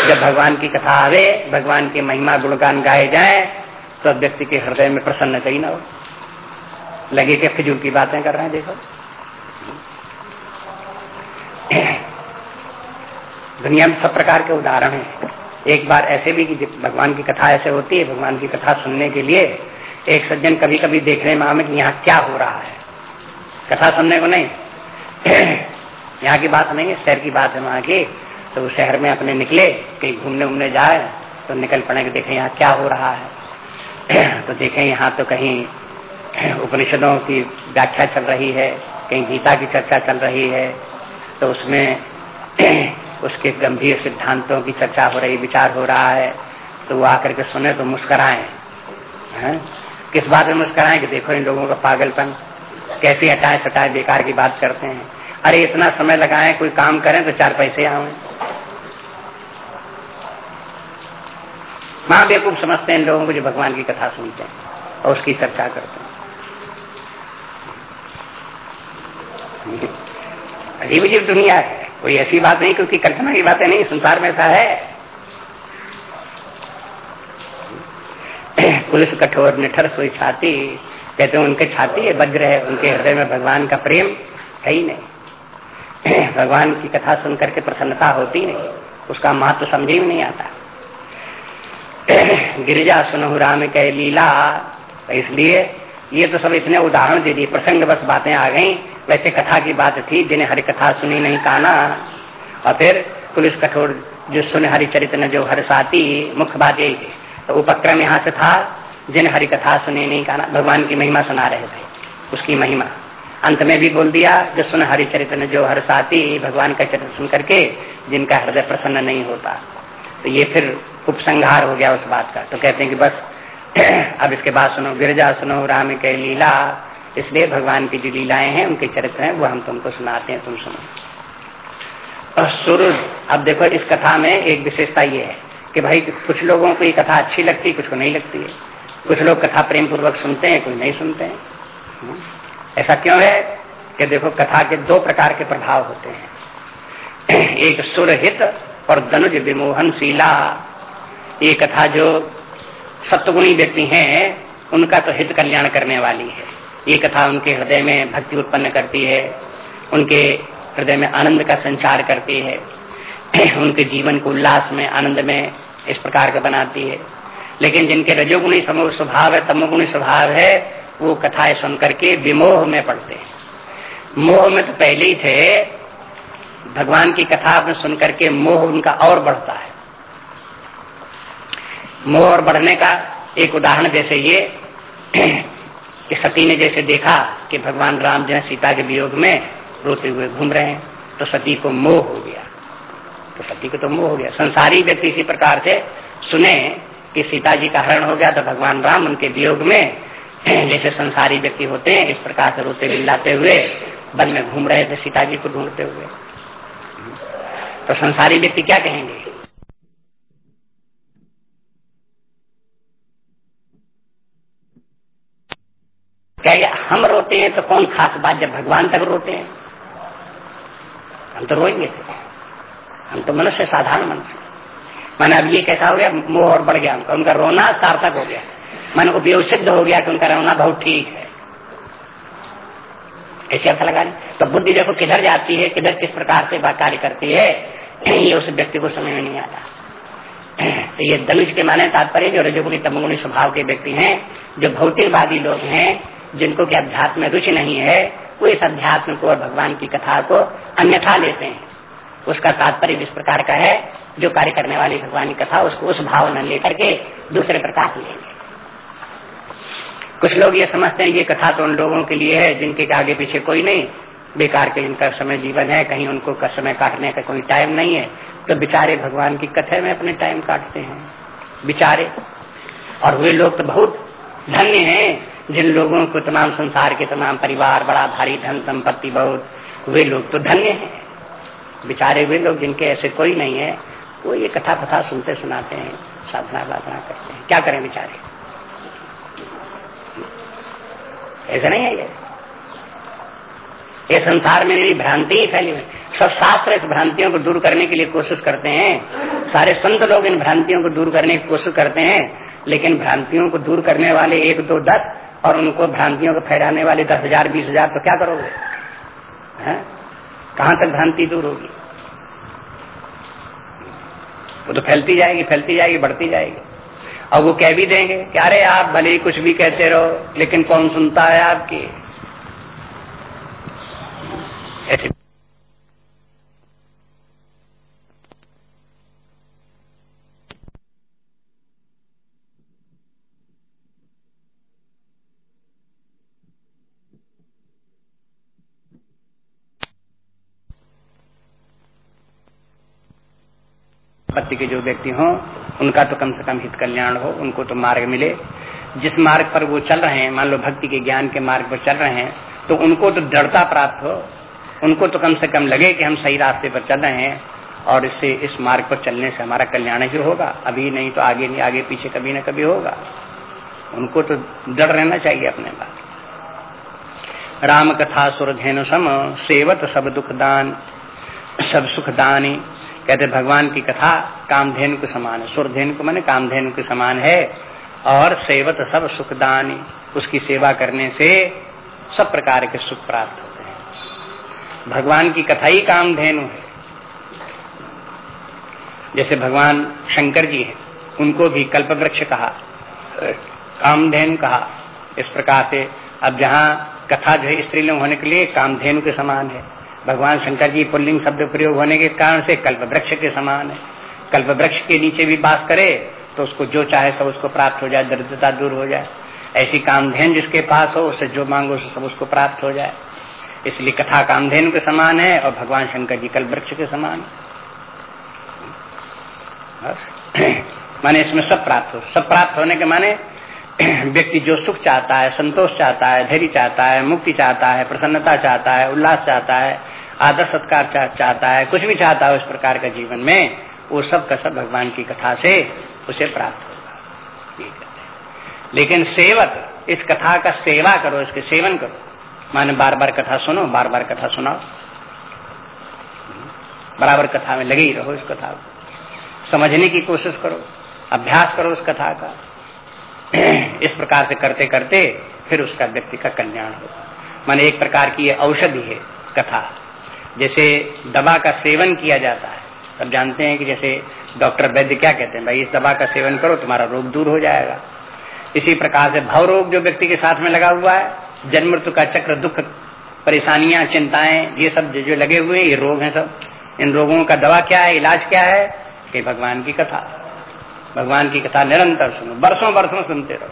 जब भगवान की कथा आवे, भगवान की महिमा गुणगान गाए जाए तो व्यक्ति के हृदय में प्रसन्न ही ना हो। लगे के फिजूल की बातें कर रहे हैं, देखो। दुनिया में सब प्रकार के उदाहरण हैं। एक बार ऐसे भी कि भगवान की कथा ऐसे होती है, भगवान की कथा सुनने के लिए एक सज्जन कभी कभी देखने में आवे कि यहाँ क्या हो रहा है। कथा सुनने को नहीं। *clears throat* यहाँ की बात नहीं है, शहर की बात है वहाँ की। तो शहर में अपने निकले, कहीं घूमने उमने जाए तो निकल पड़े देखे यहाँ क्या हो रहा है। *clears throat* तो देखें यहाँ तो कहीं *clears throat* उपनिषदों की व्याख्या चल रही है, कहीं गीता की चर्चा चल रही है तो उसमें उसके गंभीर सिद्धांतों की चर्चा हो रही, विचार हो रहा है तो वो आकर के सुने तो मुस्कराए। किस बात में मुस्कराए कि देखो इन लोगों का पागलपन? कैसे हटाए सटाए बेकार की बात करते हैं? अरे, इतना समय लगाए, कोई काम करें तो चार पैसे आवे माँ बेकूफ समझते हैं इन लोगों को जो भगवान की कथा सुनते हैं और उसकी चर्चा करते हैं। अजीब अजीब दुनिया है। कोई ऐसी बात नहीं, क्योंकि कल्पना की बातें नहीं, संसार में ऐसा है। पुलिस कठोर निठर सोई छाती, कहते हैं, उनके छाती है वज्र है, उनके हृदय में भगवान का प्रेम है ही नहीं। *clears throat* भगवान की कथा सुन करके प्रसन्नता होती नहीं, उसका महत्व समझ में नहीं आता। *clears throat* गिरिजा सुनहु राम, कह लीला, इसलिए ये तो सब इतने उदाहरण दे दिए प्रसंग बस बातें आ गई। वैसे कथा की बात थी, जिन्हें हरि कथा सुनी नहीं काना। और फिर पुलिस कठोर जो सुने हरि चरित्र जो हर साथी मुख्य बात यही थी। तो उपक्रम यहाँ से था जिन हरि कथा सुनी नहीं काना भगवान की महिमा सुना रहे थे, उसकी महिमा। अंत में भी बोल दिया, जो सुन हरि चरित्र ने जो हर साथी, भगवान का चरित्र सुन करके जिनका हृदय प्रसन्न नहीं होता। तो ये फिर उपसंहार हो गया उस बात का। तो कहते हैं कि बस, *clears throat* अब इसके बाद सुनो, गिरजा सुनो, राम के लीला। इसलिए भगवान की जो लीलाएँ हैं, उनके चरित्र हैं, वो हम तुमको सुनाते हैं, तुम सुनो। और सूर्य अब देखो, इस कथा में एक विशेषता ये है। कि भाई, कुछ लोगों को ये कथा अच्छी लगती है, कुछ को नहीं लगती है। कुछ लोग कथा प्रेम पूर्वक सुनते हैं, कुछ नहीं सुनते हैं। हम्म। ऐसा क्यों है कि देखो, कथा के दो प्रकार के प्रभाव होते हैं। एक सुरहित और दनुज विमोहन शीला ये कथा जो सत्गुणी व्यक्ति हैं, उनका तो हित कल्याण करने वाली है। ये कथा उनके हृदय में भक्ति उत्पन्न करती है, उनके हृदय में आनंद का संचार करती है। *clears throat* उनके जीवन को उल्लास में, आनंद में इस प्रकार का बनाती है। लेकिन जिनके रजोगुणी स्वभाव है, तमोगुणी स्वभाव है, वो कथाएँ सुन करके विमोह में पड़ते हैं। मोह में तो पहले ही थे। भगवान की कथा में सुन करके मोह उनका और बढ़ता है। मोह और बढ़ने का एक उदाहरण जैसे ये, *clears throat* कि सती ने जैसे देखा कि भगवान राम जो है सीता के वियोग में रोते हुए घूम रहे हैं तो सती को मोह हो गया। तो सती को तो मोह हो गया। संसारी व्यक्ति इसी प्रकार से सुने कि सीता जी का हरण हो गया तो भगवान राम उनके वियोग में, *clears throat* जैसे संसारी व्यक्ति होते हैं, इस प्रकार से रोते बिल्लाते हुए, वन में घूम रहे थे सीता जी को ढूंढते हुए। तो संसारी व्यक्ति क्या कहेंगे? क्या हम रोते हैं तो कौन खास बात जब भगवान तक रोते हैं? हम तो रोएँगे। हम तो मनुष्य साधारण मनुष्य। मैंने अब ये कैसा हो गया? मोह और बढ़ गया उनका उनका रोना सार्थक हो गया। मन उपयोग सिद्ध हो गया कि उनका रोना बहुत ठीक है। ऐसे अर्थ लगा तो बुद्धि देखो किधर जाती है, किधर किस प्रकार से कार्य करती है ये उस व्यक्ति को समझ में नहीं आता। तो ये धनुष के माने तात्पर्य जो रजोगुणी, तमोगुणी स्वभाव के व्यक्ति हैं, जो भौतिकवादी लोग हैं, जिनको कि अध्यात्म रुचि नहीं है, वो इस अध्यात्म को और भगवान की कथा को अन्यथा लेते हैं। उसका तात्पर्य इस प्रकार का है, जो कार्य करने वाली भगवान की कथा, उसको उस भाव में लेकर के दूसरे प्रकार लेंगे। कुछ लोग ये समझते हैं, ये कथा तो उन लोगों के लिए है, जिनके आगे पीछे कोई नहीं। बेकार के इनका समय जीवन है, कहीं उनको का समय काटने का कोई टाइम नहीं है। तो बेचारे भगवान की कथा में अपने टाइम काटते हैं। बेचारे। और वे लोग तो बहुत धन्य हैं, जिन लोगों को तमाम संसार के तमाम परिवार, बड़ा भारी धन संपत्ति बहुत। वे लोग तो धन्य हैं। बेचारे वे लोग जिनके ऐसे कोई नहीं है, वो ये कथा कथा सुनते सुनाते हैं साधना वाधना करते हैं। क्या करें बेचारे? ऐसा नहीं है ये? ये संसार में मेरी भ्रांति ही फैली हुई। सब शास्त्र इस भ्रांतियों को दूर करने के लिए कोशिश करते हैं। सारे संत लोग इन भ्रांतियों को दूर करने की कोशिश करते हैं, लेकिन भ्रांतियों को दूर करने वाले एक दो दस और उनको भ्रांतियों को फैलाने वाले दस हज़ार, बीस हज़ार तो क्या करोगे? कहाँ तक भ्रांति दूर होगी? वो तो फैलती जाएगी फैलती जाएगी, बढ़ती जाएगी। और वो कह भी देंगे कि अरे आप भले ही कुछ भी कहते रहो, लेकिन कौन सुनता है आपकी? ऐसे पति के जो व्यक्ति हों, उनका तो कम से कम हित कल्याण हो, उनको तो मार्ग मिले। जिस मार्ग पर वो चल रहे हैं, मान लो भक्ति के ज्ञान के मार्ग पर चल रहे हैं तो उनको तो दृढ़ता प्राप्त हो। उनको तो कम से कम लगे कि हम सही रास्ते पर चल रहे हैं, और इससे इस मार्ग पर चलने से हमारा कल्याण ही होगा। अभी नहीं तो आगे नहीं, आगे पीछे कभी ना कभी होगा। उनको तो डर रहना चाहिए अपने बात। राम कथा सुरधेनु सम, सेवत सब दुख दान, सब सुखदानी कहते भगवान की कथा, कामधेनु के समान है। सुरधेनु को मैंने कामधेनु के समान है। और सेवत सब सुखदानी, उसकी सेवा करने से सब प्रकार के सुख प्राप्त होते हैं। भगवान की कथा ही कामधेनु है। जैसे भगवान शंकर जी है, उनको भी कल्प वृक्ष कहा कामधेनु कहा। इस प्रकार से अब जहाँ कथा जो है स्त्रीलिंग होने के लिए कामधेनु के समान है। भगवान शंकर जी पुल्लिंग शब्द प्रयोग होने के कारण से कल्प वृक्ष के समान है। कल्प वृक्ष के नीचे भी बास करे तो उसको जो चाहे सब उसको प्राप्त हो जाए, दरिद्रता दूर हो जाए। ऐसी कामधेन जिसके पास हो उससे जो मांगो उसे सब उसको प्राप्त हो जाए। इसलिए कथा कामधेन के समान है और भगवान शंकर जी कल वृक्ष के समान है। *clears throat* माने इसमें सब प्राप्त हो। सब प्राप्त होने के माने *clears throat* व्यक्ति जो सुख चाहता है, संतोष चाहता है, धैर्य चाहता है, मुक्ति चाहता है, प्रसन्नता चाहता है, उल्लास चाहता है, आदर सत्कार चाहता है, कुछ भी चाहता है उस प्रकार का जीवन में, वो सब का सब भगवान की कथा से उसे प्राप्त होगा। लेकिन सेवक, इस कथा का सेवा करो, इसके सेवन करो। माने बार बार कथा सुनो बार बार कथा सुनाओ। बराबर कथा में लगे ही रहो इस कथा को। समझने की कोशिश करो, अभ्यास करो उस कथा का। *coughs* इस प्रकार से करते करते फिर उसका व्यक्ति का कल्याण होगा। माने एक प्रकार की ये औषधि है, कथा। जैसे दवा का सेवन किया जाता है। सब जानते हैं कि जैसे डॉक्टर वैद्य क्या कहते हैं, भाई, इस दवा का सेवन करो, तुम्हारा रोग दूर हो जाएगा। इसी प्रकार से भव रोग जो व्यक्ति के साथ में लगा हुआ है, जन्म मृत्यु का चक्र, दुख, परेशानियाँ, चिंताएँ, ये सब जो लगे हुए ये रोग हैं सब। इन रोगों का दवा क्या है, इलाज क्या है? कि भगवान की कथा। भगवान की कथा निरंतर सुनो, बरसों बरसों सुनते रहो,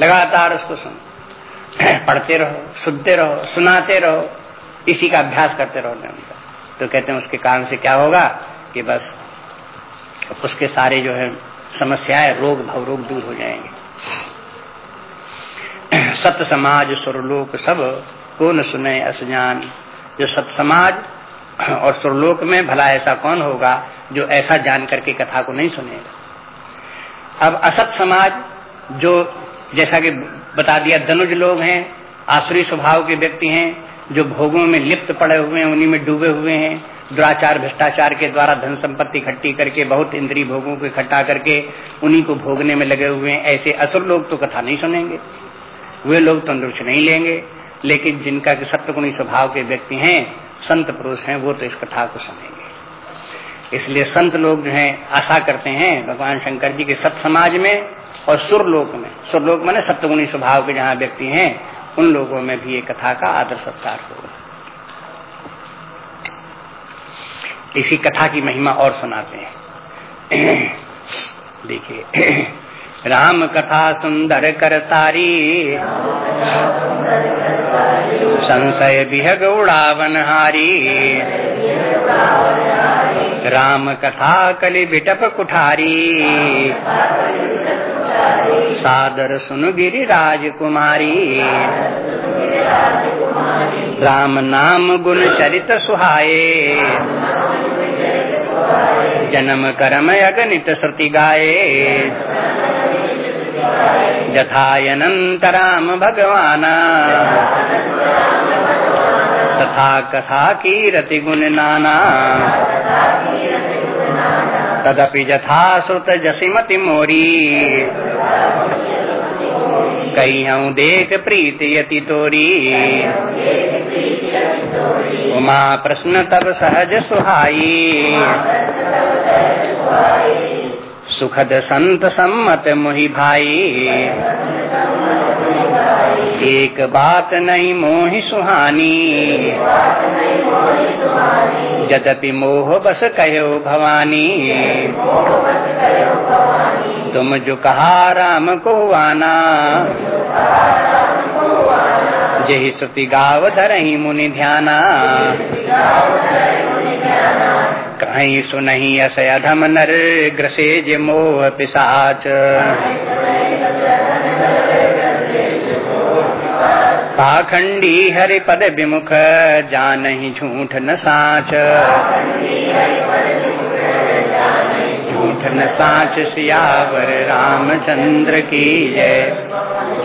लगातार उसको सुनो। *clears throat* पढ़ते रहो, सुनते रहो, सुनाते रहो, इसी का अभ्यास करते रहो निरंतर। तो कहते हैं, उसके कारण से क्या होगा कि बस उसके सारे जो है, समस्याएँ रोग भव रोग दूर हो जाएँगे। *clears throat* सत्य समाज, सुरलोक सबको न सुने असजान जो सत्य समाज और सुरलोक में भला ऐसा कौन होगा, जो ऐसा जान करके कथा को नहीं सुनेगा? अब असत समाज, जो जैसा कि बता दिया, धनुज लोग हैं, आसुरी स्वभाव के व्यक्ति हैं, जो भोगों में लिप्त पड़े हुए हैं, उन्हीं में डूबे हुए हैं, दुराचार, भ्रष्टाचार के द्वारा धन संपत्ति इकट्ठी करके, बहुत इंद्री भोगों को इकट्ठा करके, उन्हीं को भोगने में लगे हुए हैं, ऐसे असुर लोग तो कथा नहीं सुनेंगे। वे लोग तो रुचि नहीं लेंगे, लेकिन जिनका सत्यगुणी स्वभाव के व्यक्ति हैं, संत पुरुष हैं, वो तो इस कथा को सुनेंगे। इसलिए संत लोग जो है, आशा करते हैं भगवान शंकर जी के सत समाज में और सुरलोक में। सुरलोक मैंने सप्तगुणी स्वभाव के जहाँ व्यक्ति हैं, उन लोगों में भी ये कथा का आदर सत्कार होगा। इसी कथा की महिमा और सुनाते हैं। *clears throat* देखिए। *clears throat* राम कथा सुंदर कर तारी। संशय बिहग उड़ावन हारी। राम कथा कलि बिटप कुठारी सादर सुन गिरी राजकुमारी राम नाम गुण चरित सुहाए जन्म कर्म अगणित श्रुति गाये। यथायनन्तराम भगवान। तथा कथा कीरति गुण नाना। तदपि यथा श्रुत जसिमति मोरी। कई देख प्रीत यति तोरी। उमा प्रश्न तब सहज सुहाई। सुखद संत सम्मत मुहि भाई। एक बात नहीं मोहि सुहानी। जदपि मोह बस कहो भवानी। तुम जो कहा राम को आना। जही श्रुति गाव धरही मुनि ध्याना। कहीं सुनही अस अधम नर ग्रसे मोह पिसाच पाखंडी हरि पद विमुख जान ही झूठ न साच। झूठ न साच सियावर रामचंद्र की जय।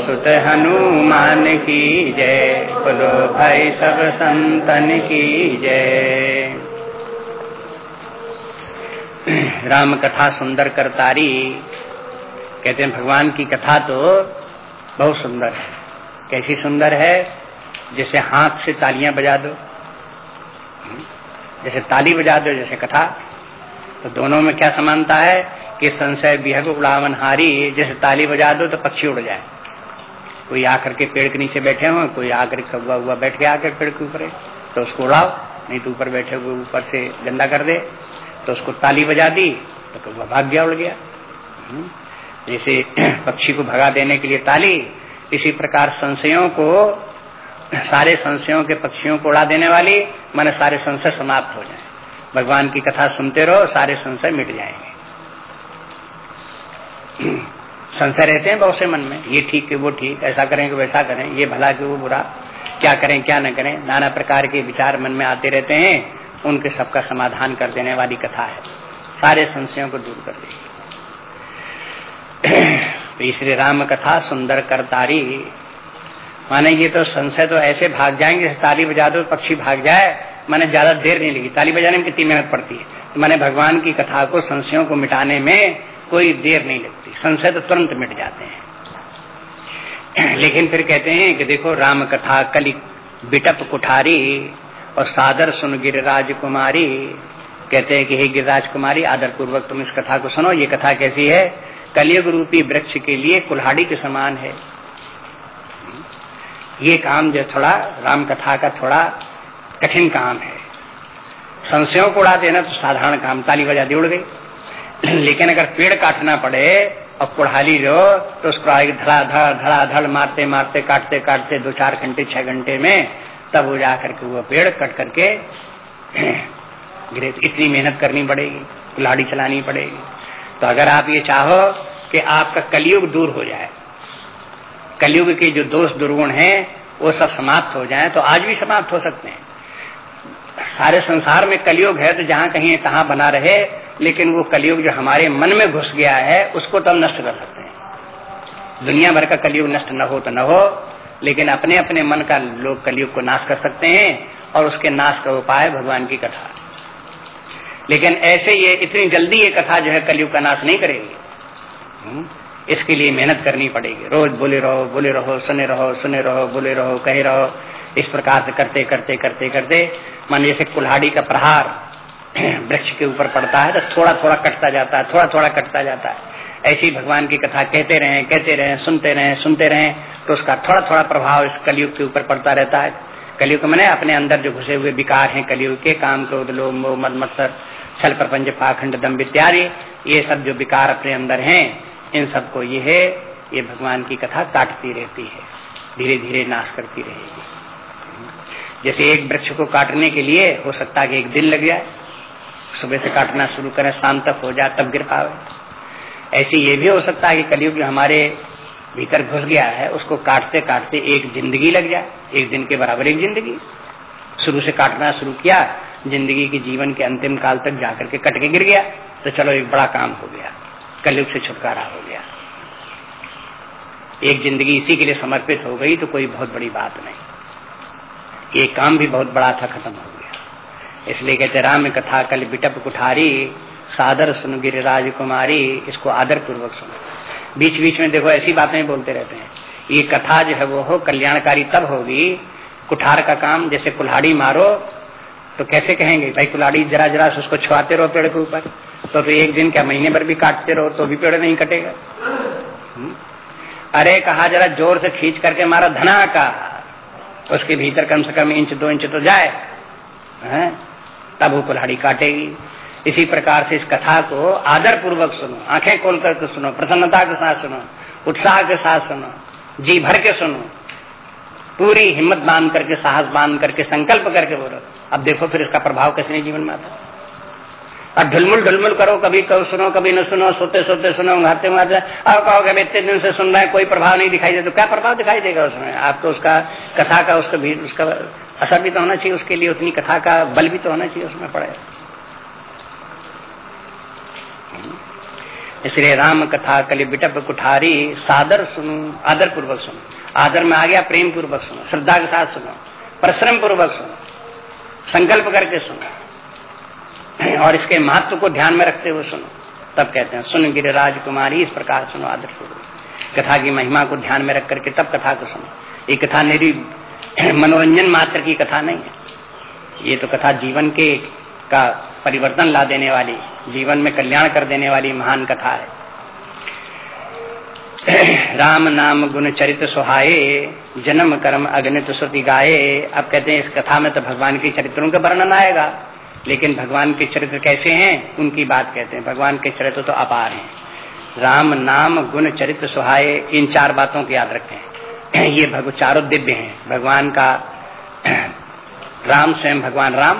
सुत हनुमान की जय। बोलो भाई सब संतन की जय। राम कथा सुंदर करतारी। कहते हैं, भगवान की कथा तो बहुत सुंदर है। कैसी सुंदर है? जैसे हाथ से तालियाँ बजा दो। जैसे ताली बजा दो, जैसे कथा। तो दोनों में क्या समानता है? कि संशय बिहग उड़ावन हारी, जैसे ताली बजा दो तो पक्षी उड़ जाए। कोई आकर के पेड़ के नीचे बैठे हो, कोई आकर कौआ हुआ बैठ के आकर पेड़ के ऊपर तो उसको उड़ाओ, नहीं तो ऊपर बैठे हुए ऊपर से गंदा कर दे। तो उसको ताली बजा दी तो कौआ भाग गया, उड़ गया। हम्म। जैसे *clears throat* पक्षी को भगा देने के लिए ताली, इसी प्रकार संशयों को, सारे संशयों के पक्षियों को उड़ा देने वाली, मन सारे संशय समाप्त हो जाए। भगवान की कथा सुनते रहो, सारे संशय मिट जाएँगे। *clears throat* संशय रहते हैं बहुत से मन में, ये ठीक है, वो ठीक, ऐसा करें कि वैसा करें, ये भला कि वो बुरा, क्या करें, क्या न करें, नाना प्रकार के विचार मन में आते रहते हैं। उनके सबका समाधान कर देने वाली कथा है। सारे संशयों को दूर कर देगी *clears throat* तो इसलिए राम कथा, सुंदर करतारी माने ये तो संशय तो ऐसे भाग जाएँगे ताली बजा दो, पक्षी भाग जाए, माने ज़्यादा देर नहीं लगी। ताली बजाने में कितनी मेहनत पड़ती है? तो मैंने भगवान की कथा को, संशयों को मिटाने में कोई देर नहीं लगती। संशय तो तुरंत मिट जाते हैं। *clears throat* लेकिन फिर कहते हैं कि देखो, राम कथा कली, बिटप कुठारी और सादर सुन गिरिराज कुमारी कहते हैं कि हे गिरिराज कुमारी आदर पूर्वक तुम इस कथा को सुनो। ये कथा कैसी है? कलयुग रूपी वृक्ष के लिए कुल्हाड़ी के समान है। ये काम जो थोड़ा, राम कथा का थोड़ा कठिन काम है। संशयों को उड़ा देना तो साधारण काम, ताली बजा दी उड़ गई। लेकिन अगर पेड़ काटना पड़े और कुल्हाड़ी जो तो उसको आगे धड़ा धड़ धड़ा धड़ मारते मारते काटते काटते दो चार घंटे, छह घंटे में तब वो जा करके वो पेड़ कट करके *clears throat* गिरे इतनी मेहनत करनी पड़ेगी कुल्हाड़ी चलानी पड़ेगी। तो अगर आप ये चाहो कि आपका कलयुग दूर हो जाए, कलयुग के जो दोष दुर्गुण हैं, वो सब समाप्त हो जाए तो आज भी समाप्त हो सकते हैं। सारे संसार में कलयुग है तो जहाँ कहीं कहाँ बना रहे, लेकिन वो कलयुग जो हमारे मन में घुस गया है, उसको तो हम नष्ट कर सकते हैं। दुनिया भर का कलयुग नष्ट न हो तो न हो लेकिन अपने अपने मन का लोग कलयुग को नाश कर सकते हैं और उसके नाश का उपाय भगवान की कथा। लेकिन ऐसे ये इतनी जल्दी ये कथा जो है कलयुग का नाश नहीं करेगी। हम्म? इसके लिए मेहनत करनी पड़ेगी। रोज बोले रहो बोले रहो, सुने रहो सुने रहो, बोले रहो, कहे रहो। इस प्रकार से करते करते करते करते मान जैसे कुल्हाड़ी का प्रहार *clears throat* वृक्ष के ऊपर पड़ता है तो थोड़ा थोड़ा कटता जाता है थोड़ा थोड़ा कटता जाता है। ऐसी भगवान की कथा कहते रहे कहते रहे, सुनते रहे सुनते रहे तो उसका थोड़ा थोड़ा प्रभाव इस कलयुग के ऊपर पड़ता रहता है। कलयुग मैंने अपने अंदर जो घुसे हुए विकार हैं कलयुग के, काम क्रोध, लोभ, मोह, मद, मत्सर, छल, प्रपंच, पाखंड, दम इत्यादि ये सब जो विकार अपने अंदर हैं, इन सबको ये है, ये भगवान की कथा काटती रहती है धीरे धीरे नाश करती रहेगी। जैसे एक वृक्ष को काटने के लिए हो सकता है कि एक दिन लग जाए, सुबह से काटना शुरू करें, शाम तक हो जाए, तब गिर पावे। ऐसे ये भी हो सकता है कि कलयुग जो हमारे भीतर घुस गया है, उसको काटते काटते एक ज़िंदगी लग जाए, एक दिन के बराबर एक ज़िंदगी। शुरू से काटना शुरू किया, ज़िंदगी के जीवन के अंतिम काल तक जाकर के कट के गिर गया तो चलो एक बड़ा काम हो गया, कलयुग से छुटकारा हो गया। एक ज़िंदगी इसी के लिए समर्पित हो गई तो कोई बहुत बड़ी बात नहीं। ये काम भी बहुत बड़ा था, खत्म हो गया। इसलिए कहते राम कथा कल बिटप कुठारी सादर सुन गिरिराज कुमारी इसको आदर पूर्वक सुनो। बीच बीच में देखो ऐसी बातें बोलते रहते हैं। ये कथा जो है वो हो कल्याणकारी तब होगी कुठार का काम जैसे कुल्हाड़ी मारो तो कैसे कहेंगे? भाई कुल्हाड़ी जरा जरा से उसको छुआते रहो पेड़ के ऊपर तो, तो एक दिन क्या महीने भर भी काटते रहो तो भी पेड़ नहीं कटेगा? हम्म? अरे कहा जरा ज़ोर से खींच करके मारा धना का उसके भीतर कम से कम इंच दो इंच तो जाए है? तब वो कुल्हाड़ी काटेगी। इसी प्रकार से इस कथा को आदर पूर्वक सुनो, आँखें खोल करके सुनो, प्रसन्नता के साथ सुनो, उत्साह के साथ सुनो, जी भर के सुनो। पूरी हिम्मत बाँध करके, साहस बाँध करके, संकल्प करके बोलो, अब देखो फिर इसका प्रभाव कैसे जीवन में आता अब ढुलमुल ढुलमुल करो, कभी कहो सुनो, कभी न सुनो, सोते सोते सुनो, घाते मारते और कहोगे इतने दिन से सुन रहे हैं, कोई प्रभाव नहीं दिखाई दे तो क्या प्रभाव दिखाई देगा उसमें? आप तो उसका कथा का, उसका भी, उसका असर भी तो होना चाहिए, उसके लिए उतनी कथा का बल भी तो होना चाहिए उसमें पड़े। इसलिए राम कथा कली बिटप कुठारी, सादर सुनो, आदर पूर्वक सुनो। आदर में आ गया, प्रेम पूर्वक सुनो, श्रद्धा के साथ सुनो, परिश्रम पूर्वक सुनो, संकल्प करके सुनो, और इसके महत्व को ध्यान में रखते हुए सुनो। तब कहते हैं, सुन गिर राजकुमारी, इस प्रकार सुनो आदर पूर्वक। कथा की महिमा को ध्यान में रख करके तब कथा को सुनो। ये कथा मेरी *clears throat* मनोरंजन मात्र की कथा नहीं है। ये तो कथा जीवन के का परिवर्तन ला देने वाली, जीवन में कल्याण कर देने वाली महान कथा है। राम नाम गुण चरित सुहाये जन्म कर्म अग्नित श्रुति गाये अब कहते हैं, इस कथा में तो भगवान के चरित्रों का वर्णन आएगा, लेकिन भगवान के चरित्र कैसे हैं, उनकी बात कहते हैं। भगवान के चरित्र तो अपार हैं। राम नाम गुण चरित्र सुहाये इन चार बातों को याद रखें। ये चारों दिव्य हैं। भगवान का, राम स्वयं भगवान राम,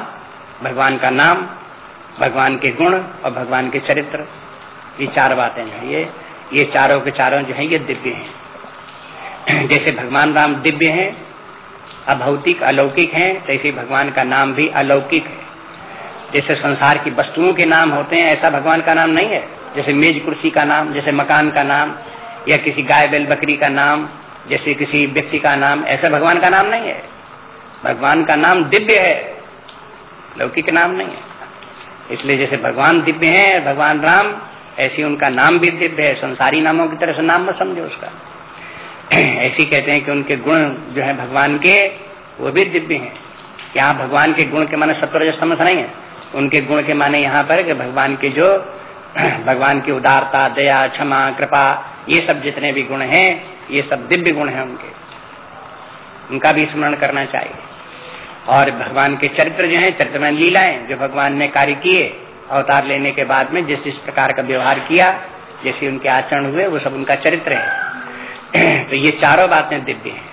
भगवान का नाम भगवान के गुण और भगवान के चरित्र। ये चार बातें हैं। ये ये चारों के चारों जो है, ये दिव्य हैं। *clears throat* जैसे भगवान राम दिव्य हैं, अभौतिक, अलौकिक हैं, तैसे भगवान का नाम भी अलौकिक है। जैसे संसार की वस्तुओं के नाम होते हैं, ऐसा भगवान का नाम नहीं है। जैसे मेज कुर्सी का नाम, जैसे मकान का नाम, या किसी गाय बैल बकरी का नाम, जैसे किसी व्यक्ति का नाम, ऐसा भगवान का नाम नहीं है। भगवान का नाम दिव्य है। लौकिक नाम नहीं है। इसलिए जैसे भगवान दिव्य है, भगवान राम, ऐसी उनका नाम भी दिव्य है, संसारी नामों की तरह से नाम मत समझो उसका। *clears throat* ऐसी कहते हैं कि उनके गुण जो है भगवान के, वो भी दिव्य हैं। यहाँ भगवान के गुण के माने सत्वर समझ नहीं है? उनके गुण के माने यहाँ पर कि भगवान के जो, *clears throat* भगवान की उदारता, दया, क्षमा, कृपा, ये सब जितने भी गुण हैं, ये सब दिव्य गुण हैं उनके। उनका भी स्मरण करना चाहिए। और भगवान के चरित्र जो है चरित्र में लीलाएँ जो भगवान ने कार्य किए, अवतार लेने के बाद में जिस जिस प्रकार का व्यवहार किया, जैसे उनके आचरण हुए, वो सब उनका चरित्र है। तो ये चारों बातें दिव्य हैं।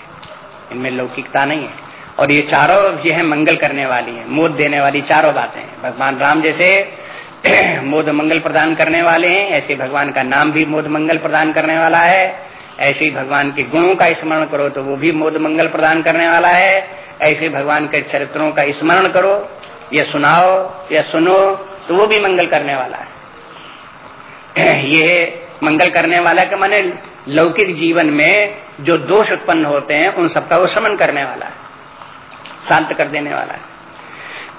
इनमें लौकिकता नहीं है। और ये चारों जो है, मंगल करने वाली है। मोद देने वाली चारों बातें हैं। भगवान राम जैसे *clears throat* मोद मंगल प्रदान करने वाले हैं, ऐसे भगवान का नाम भी मोद मंगल प्रदान करने वाला है। ऐसे ही भगवान के गुणों का स्मरण करो तो वो भी मोद मंगल प्रदान करने वाला है। ऐसे भगवान के चरित्रों का स्मरण करो, या सुनाओ, या सुनो तो वो भी मंगल करने वाला है। *clears throat* ये मंगल करने वाला के माने लौकिक जीवन में जो दोष उत्पन्न होते हैं, उन सबका वो समन करने वाला है, शांत कर देने वाला है।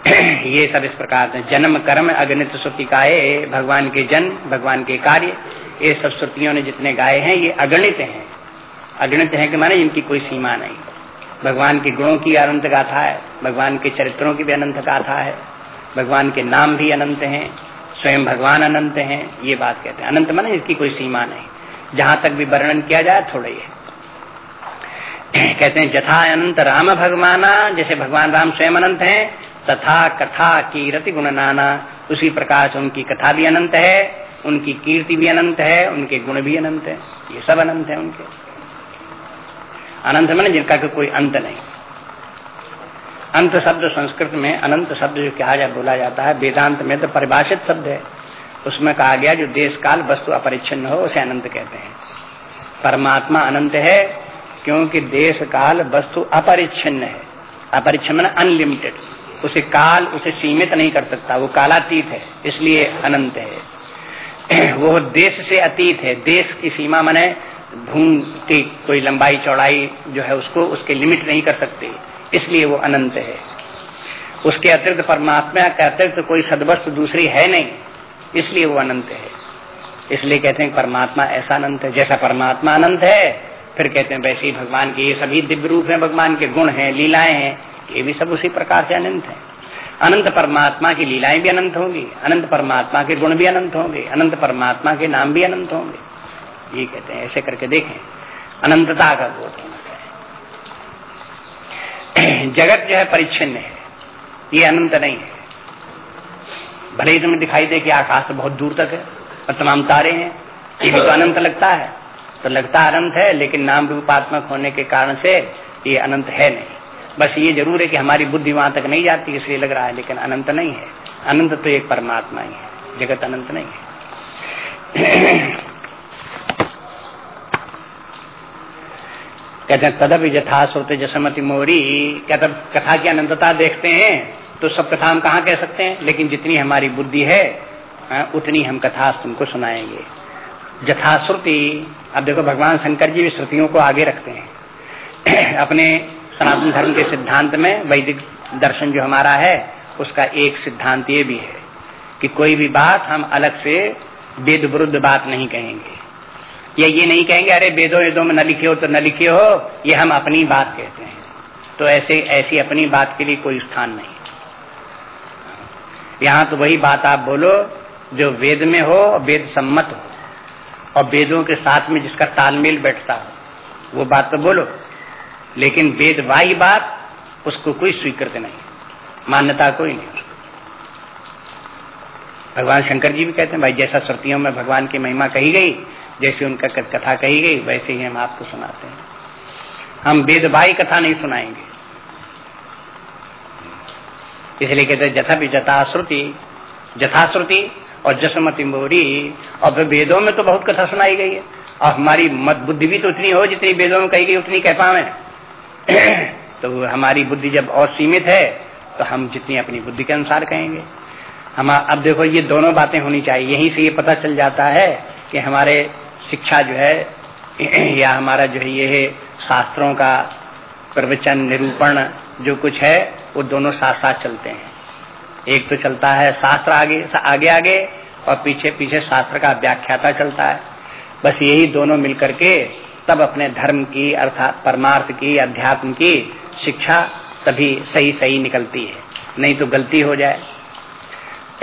*clears throat* ये सब इस प्रकार से जन्म, कर्म, अगणित श्रुति गाये, भगवान के जन्म, भगवान के कार्य, ये सब श्रुतियों ने जितने गाये हैं, ये अगणित हैं। अगणित हैं कि माने इनकी कोई सीमा नहीं। भगवान के गुणों की अनंत गाथा है, भगवान के चरित्रों की भी अनंत गाथा है, भगवान के नाम भी अनंत हैं, स्वयं भगवान अनंत हैं, ये बात कहते हैं। अनंत माने इसकी कोई सीमा नहीं। जहाँ तक भी वर्णन किया जाए, थोड़ा ही है। *clears throat* कहते हैं, जथा अनंत राम भगवाना, जैसे भगवान राम स्वयं अनंत हैं, तथा कथा कीर्ति गुण नाना, उसी प्रकार से उनकी कथा भी अनंत है, उनकी कीर्ति भी अनंत है, उनके गुण भी अनंत है, ये सब अनंत है उनके। अनंत मैंने जिनका कोई अंत नहीं। अंत शब्द संस्कृत में अनंत शब्द जो कहा जाए बोला जाता है, वेदांत में तो परिभाषित शब्द है। उसमें कहा गया जो देश काल वस्तु अपरिच्छिन्न हो, उसे अनंत कहते हैं। परमात्मा अनंत है, क्योंकि देश काल वस्तु अपरिच्छिन्न है। अपरिच्छिन्न अनलिमिटेड उसे काल उसे सीमित नहीं कर सकता, वो कालातीत है, इसलिए अनंत है। *clears throat* वो देश से अतीत है। देश की सीमा मने की कोई लंबाई चौड़ाई जो है उसको उसके लिमिट नहीं कर सकती। इसलिए वो अनंत है। उसके अतिरिक्त परमात्मा के अतिरिक्त कोई सदवस्तु दूसरी है नहीं। इसलिए वो अनंत है। इसलिए कहते हैं परमात्मा ऐसा अनंत है, जैसा परमात्मा अनंत है, फिर कहते हैं वैसे ही भगवान के ये सभी दिव्य रूप है, भगवान के गुण हैं, लीलाएँ हैं, ये भी सब उसी प्रकार से अनंत है। अनंत परमात्मा की लीलाएँ भी अनंत होंगी, अनंत परमात्मा के गुण भी अनंत होंगे, अनंत परमात्मा के नाम भी अनंत होंगे। ये कहते हैं, ऐसे करके देखें। अनंतता का बोध होना चाहिए। *clears throat* जगत जो है परिच्छिन्न है। ये अनंत नहीं है। भले ही तुम्हें दिखाई दे कि आकाश बहुत दूर तक है और तमाम तारे हैं, ये भी तो अनंत लगता है। तो लगता अनंत है, लेकिन नाम रूपात्मक होने के कारण से ये अनंत है नहीं। बस ये ज़रूर है कि हमारी बुद्धि वहाँ तक नहीं जाती, इसलिए लग रहा है, लेकिन अनंत नहीं है। अनंत तो एक परमात्मा ही है। जगत अनंत नहीं है। *clears throat* कहते हैं, तदप यथा श्रोते जसमति मोरी। क्या तब कथा की अनंतता देखते हैं? तो सब कथा हम कहाँ कह सकते हैं? लेकिन जितनी हमारी बुद्धि है उतनी हम कथा तुमको सुनाएँगे। जथाश्रुति अब देखो, भगवान शंकर जी भी श्रुतियों को आगे रखते हैं। *clears throat* अपने सनातन धर्म के सिद्धांत में वैदिक दर्शन जो हमारा है, उसका एक सिद्धांत ये भी है कि कोई भी बात हम अलग से वेद विरुद्ध बात नहीं कहेंगे। या ये नहीं कहेंगे, अरे वेदों वेदों में न लिखे हो तो न लिखे हो। ये हम अपनी बात कहते हैं। तो ऐसे, ऐसी अपनी बात के लिए कोई स्थान नहीं यहाँ तो वही बात आप बोलो, जो वेद में हो और वेद सम्मत हो, और वेदों के साथ में जिसका तालमेल बैठता हो, वो बात तो बोलो। लेकिन वेद वाही बात, उसको कोई स्वीकृत नहीं मान्यता कोई नहीं भगवान शंकर जी भी कहते हैं, भाई जैसा श्रुतियों में भगवान की महिमा कही गई जैसे उनका कथा कही गई, वैसे ही हम आपको सुनाते हैं। हम वेदवाही कथा नहीं सुनाएँगे। इसलिए कहते जथा भी जथाश्रुति जथाश्रुति और जसमति मोरी और वेदों में तो बहुत कथा सुनाई गई है। और हमारी मत बुद्धि भी तो उतनी हो जितनी वेदों में कही गई, उतनी कह पावे। *clears throat* तो हमारी बुद्धि जब और सीमित है तो हम जितनी अपनी बुद्धि के अनुसार कहेंगे। हम, अब देखो, ये दोनों बातें होनी चाहिए। यहीं से ये पता चल जाता है कि हमारे शिक्षा जो है, *clears throat* या हमारा जो है ये है, शास्त्रों का प्रवचन, निरूपण जो कुछ है, वो दोनों साथ साथ चलते हैं। एक तो चलता है शास्त्र आगे आगे आगे, और पीछे पीछे शास्त्र का व्याख्याता चलता है। बस यही दोनों मिलकर के तब अपने धर्म की, अर्थात परमार्थ की, अध्यात्म की शिक्षा तभी सही सही निकलती है। नहीं तो गलती हो जाए।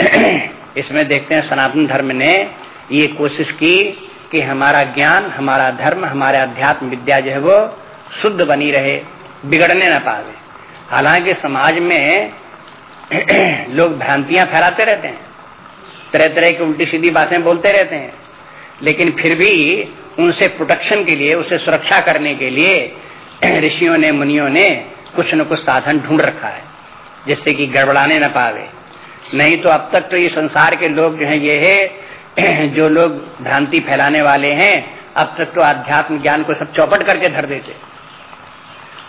*clears throat* इसमें देखते हैं सनातन धर्म ने ये कोशिश की कि हमारा ज्ञान, हमारा धर्म, हमारे अध्यात्म विद्या जो है वो शुद्ध बनी रहे, बिगड़ने न पावे। हालाँकि समाज में *clears throat* लोग भ्रांतियाँ फैलाते रहते हैं तरह तरह की उल्टी सीधी बातें बोलते रहते हैं, लेकिन फिर भी उनसे प्रोटेक्शन के लिए, उसे सुरक्षा करने के लिए *clears throat* ऋषियों ने, मुनियों ने कुछ न कुछ साधन ढूंढ रखा है, जिससे कि गड़बड़ाने न पावे। नहीं तो अब तक तो ये संसार के लोग जो है, ये है *clears throat* जो लोग भ्रांति फैलाने वाले हैं, अब तक तो आध्यात्म ज्ञान को सब चौपट करके धर देते।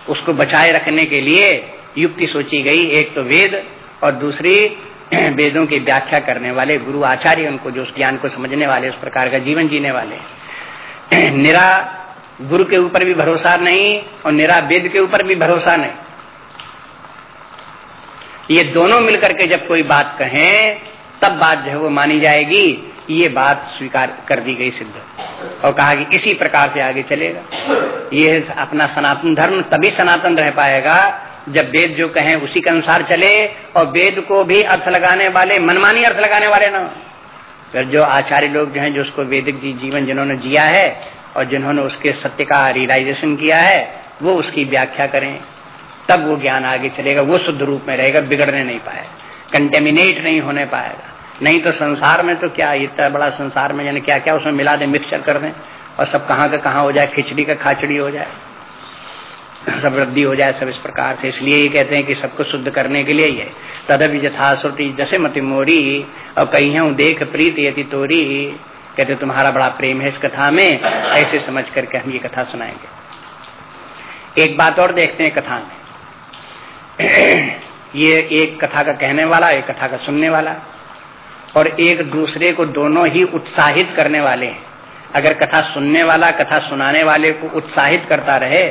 उसको बचाए रखने के लिए युक्ति सोची गई, एक तो वेद और दूसरी *clears throat* वेदों की व्याख्या करने वाले गुरु आचार्य उनको, जो उस ज्ञान को समझने वाले, उस प्रकार का जीवन जीने वाले। *clears throat* निरा गुरु के ऊपर भी भरोसा नहीं और निरा वेद के ऊपर भी भरोसा नहीं। ये दोनों मिलकर के जब कोई बात कहें, तब बात जो है वो मानी जाएगी। ये बात स्वीकार कर दी गई सिद्ध। और कहा कि इसी प्रकार से आगे चलेगा। ये अपना सनातन धर्म तभी सनातन रह पाएगा जब वेद जो कहें उसी के अनुसार चले और वेद को भी अर्थ लगाने वाले, मनमानी अर्थ लगाने वाले ना। फिर जो आचार्य लोग जो हैं, जो उसको वैदिक जीवन जिन्होंने जिया है और जिन्होंने उसके सत्य का रियलाइजेशन किया है, वो उसकी व्याख्या करें। तब वो ज्ञान आगे चलेगा, वो शुद्ध रूप में रहेगा, बिगड़ने नहीं पाएगा कंटेमिनेट नहीं होने पाएगा। नहीं तो संसार में तो क्या, इतना बड़ा संसार में यानी क्या क्या उसमें मिला दे मिक्सचर कर दें, और सब कहाँ का कहाँ हो जाए, खिचड़ी का खाचड़ी हो जाए, सब रद्दी हो जाए, सब इस प्रकार से। इसलिए ये कहते हैं कि सबको शुद्ध करने के लिए है तदभी यथाश्रुति, जैसे मति मोरी, और कही हूँ देख प्रीत यदि तोरी, कहते तुम्हारा बड़ा प्रेम है इस कथा में, ऐसे समझ करके हम ये कथा सुनाएँगे। एक बात और देखते हैं कथा में। *clears throat* ये एक कथा का कहने वाला, एक कथा का सुनने वाला। और एक दूसरे को दोनों ही उत्साहित करने वाले हैं। अगर कथा सुनने वाला कथा सुनाने वाले को उत्साहित करता रहे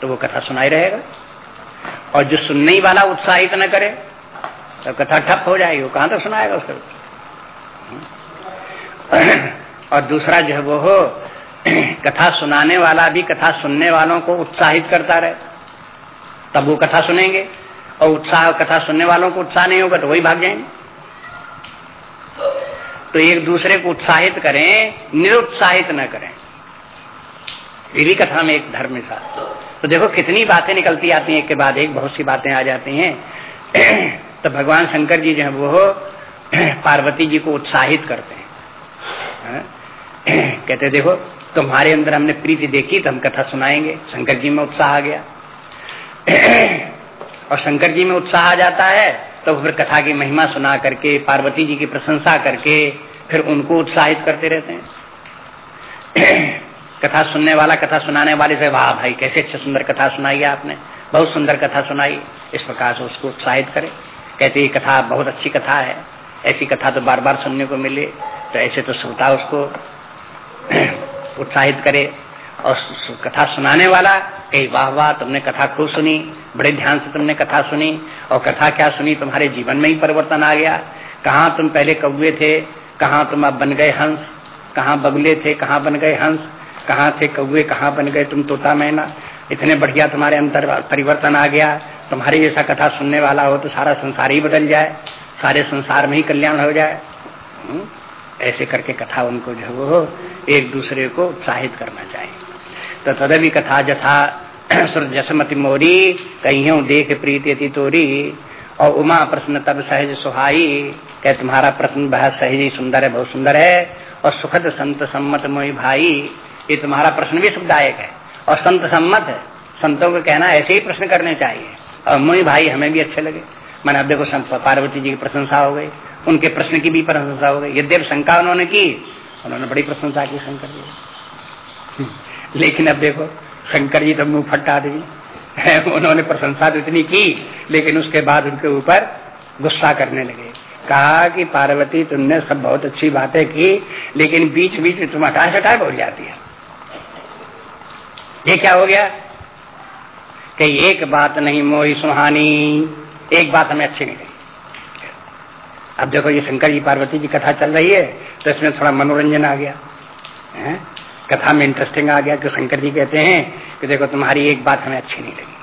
तो वो कथा सुनाई रहेगा। और जो सुनने वाला उत्साहित न करे तो कथा ठप हो जाएगी, वो कहाँ तक तो सुनाएगा उसको? और दूसरा जो है वो हो, कथा सुनाने वाला भी कथा सुनने वालों को उत्साहित करता रहे, तब वो कथा सुनेंगे। और उत्साह कथा सुनने वालों को उत्साह नहीं होगा तो वही भाग जाएँगे। तो एक दूसरे को उत्साहित करें, निरुत्साहित न करें। भी कथा में एक धर्म सा तो देखो कितनी बातें निकलती आती हैं, एक के बाद एक बहुत सी बातें आ जाती हैं। *clears throat* तो भगवान शंकर जी जो है, वो *clears throat* पार्वती जी को उत्साहित करते हैं। हाँ? *clears throat* कहते देखो, तुम्हारे अंदर हमने प्रीति देखी तो हम कथा सुनाएँगे। शंकर जी में उत्साह आ गया। और शंकर जी में उत्साह आ जाता है तो फिर कथा की महिमा सुना करके, पार्वती जी की प्रशंसा करके, फिर उनको उत्साहित करते रहते हैं। *clears throat* कथा सुनने वाला, कथा सुनाने वाले से, वाह भाई, कैसे अच्छे सुंदर कथा सुनाई आपने। बहुत सुंदर कथा सुनाई। इस प्रकार से उसको उत्साहित करे। कहते ये कथा बहुत अच्छी कथा है। ऐसी कथा तो बार बार सुनने को मिले तो ऐसे तो श्रोता उसको *clears throat* उत्साहित करे। और कथा सुनाने वाला कही वाह वाह, तुमने कथा खूब सुनी, बड़े ध्यान से तुमने कथा सुनी, और कथा क्या सुनी, तुम्हारे जीवन में ही परिवर्तन आ गया। कहाँ तुम पहले कौए थे, कहाँ तुम अब बन गए हंस, कहाँ बगले थे, कहाँ बन गए हंस, कहाँ थे कौए कहाँ बन गए तुम तोता मैना। इतने बढ़िया तुम्हारे अंतर परिवर्तन आ गया। तुम्हारे जैसा कथा सुनने वाला हो तो सारा संसार ही बदल जाए, सारे संसार में ही कल्याण हो जाए। हम्म? ऐसे करके कथा उनको जो हो एक दूसरे को उत्साहित करना चाहिए। तो तदवी कथा जथा *clears throat* जसमति मोरी कहीं देख प्रीति अति तोरी। और उमा प्रश्न तब सहज सुहाई, कह तुम्हारा प्रश्न बहुत सहज ही सुंदर है, बहुत सुंदर है। और सुखद संत सम्मत मोई भाई, ये तुम्हारा प्रश्न भी सुखदायक है। और संत सम्मत है संतों को कहना ऐसे ही प्रश्न करने चाहिए। और मोई भाई हमें भी अच्छे लगे। मैंने अब देखो पार्वती जी की प्रशंसा हो गई, उनके प्रश्न की भी प्रशंसा हो गई। यद्यप शंका उन्होंने की, उन्होंने बड़ी प्रशंसा की शंकर जी। लेकिन अब देखो, शंकर जी तो मुँह फटा दी *laughs* उन्होंने प्रशंसा तो इतनी की, लेकिन उसके बाद उनके ऊपर गुस्सा करने लगे। कहा कि, पार्वती, तुमने सब बहुत अच्छी बातें की, लेकिन बीच बीच में तुम हटा हटा बोल जाती है। ये क्या हो गया? कि एक बात नहीं मोही सुहानी, एक बात हमें अच्छी नहीं लगी। अब देखो, ये शंकर जी, पार्वती की कथा चल रही है तो इसमें थोड़ा मनोरंजन आ गया। है? कथा में इंटरेस्टिंग आ गया कि शंकर जी कहते हैं कि देखो तुम्हारी एक बात हमें अच्छी नहीं लगी।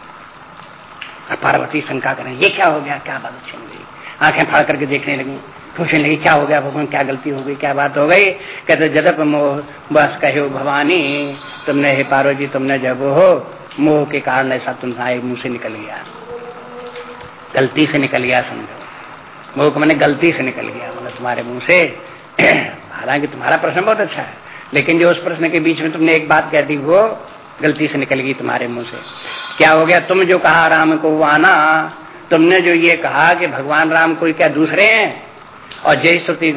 और पार्वती शंका करें, ये क्या हो गया? क्या बात अच्छी नहीं लगी? आँखें फाड़ करके देखने लगी। पूछने लगी, क्या हो गया भगवान? क्या गलती हो गई? क्या बात हो गई? कहते, जदप मोह, बस कहो भवानी, तुमने हे पार्वती, तुमने जब हो, मोह के कारण ऐसा तुम्हारे मुँह से निकल गया। गलती से निकल गया, समझो। मोह को मैंने गलती से निकल गया मतलब तुम्हारे मुँह से, *clears throat* हालाँकि तुम्हारा प्रश्न बहुत अच्छा है। लेकिन जो उस प्रश्न के बीच में तुमने एक बात कह दी, वो गलती से निकल गई तुम्हारे मुँह से। क्या हो गया? तुम जो कहा राम को आना, तुमने जो ये कहा कि भगवान राम कोई क्या दूसरे हैं? और जय श्रुति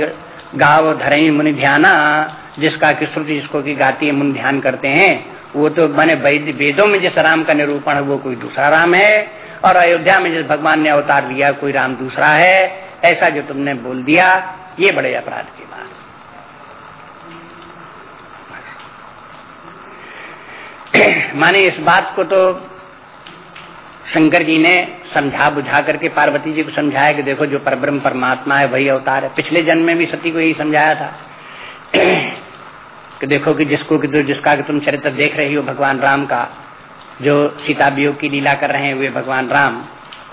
गाव धरे मुनि ध्याना, जिसका की श्रुति जिसको की गाती है, मुनि ध्यान करते हैं, वो तो मैंने वेदों में जिस राम का निरूपण है, वो कोई दूसरा राम है। और अयोध्या में जिस भगवान ने अवतार लिया, कोई राम दूसरा है? ऐसा जो तुमने बोल दिया, ये बड़े अपराध की बात *clears throat* माने इस बात को तो शंकर जी ने समझा बुझा करके, पार्वती जी को समझाया कि देखो जो परब्रह्म परमात्मा है, वही अवतार है। पिछले जन्म में भी सती को यही समझाया था। *clears throat* कि देखो कि जिसको कि जिसका कि तुम चरित्र देख रही हो भगवान राम का, जो सीता वियोग की लीला कर रहे हैं, वे भगवान राम।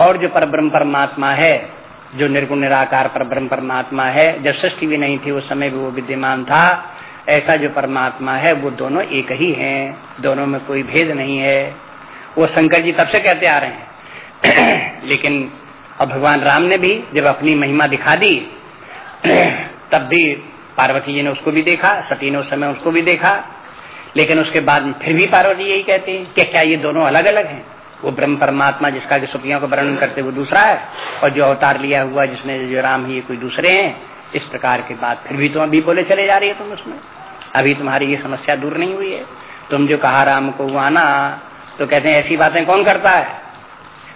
और जो परब्रह्म परमात्मा है, जो निर्गुण निराकार पर ब्रह्म परमात्मा है, जब सृष्टि भी नहीं थी, उस समय भी वो विद्यमान था। ऐसा जो परमात्मा है, वो दोनों एक ही हैं, दोनों में कोई भेद नहीं है। वो शंकर जी तब से कहते आ रहे हैं। *clears throat* लेकिन अब भगवान राम ने भी जब अपनी महिमा दिखा दी, *clears throat* तब भी पार्वती जी ने उसको भी देखा, सती ने उस समय उसको भी देखा। लेकिन उसके बाद फिर भी पार्वती यही कहती है कि क्या ये दोनों अलग अलग हैं? वो ब्रह्म परमात्मा जिसका कि सुपियों का वर्णन करते वो दूसरा है। और जो अवतार लिया हुआ जिसने जो राम ही कोई दूसरे हैं, इस प्रकार के बात फिर भी तुम अभी बोले चले जा रही है तुम उसमें। अभी तुम्हारी ये समस्या दूर नहीं हुई है। तुम जो कहा राम को आना तो कहते हैं, ऐसी बातें कौन करता है?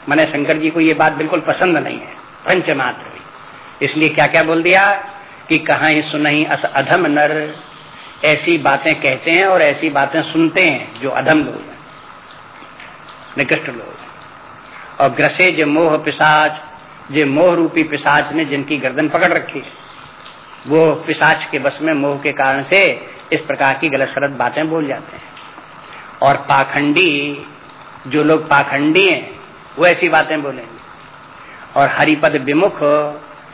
मैंने शंकर जी को ये बात बिल्कुल पसंद नहीं है पंचमात्र इसलिए क्या क्या बोल दिया? कि कहा सुनही अस अधम नर। ऐसी बातें कहते हैं और ऐसी बातें सुनते हैं, जो अधम लोग हैं, निकृष्ट लोग और ग्रसे जो मोह पिशाच जो मोह रूपी पिशाच ने जिनकी गर्दन पकड़ रखी है, वो पिशाच के बस में मोह के कारण से इस प्रकार की गलत सलत बातें बोल जाते हैं। और पाखंडी जो लोग पाखंडी हैं वो ऐसी बातें बोलेंगे। और हरिपद विमुख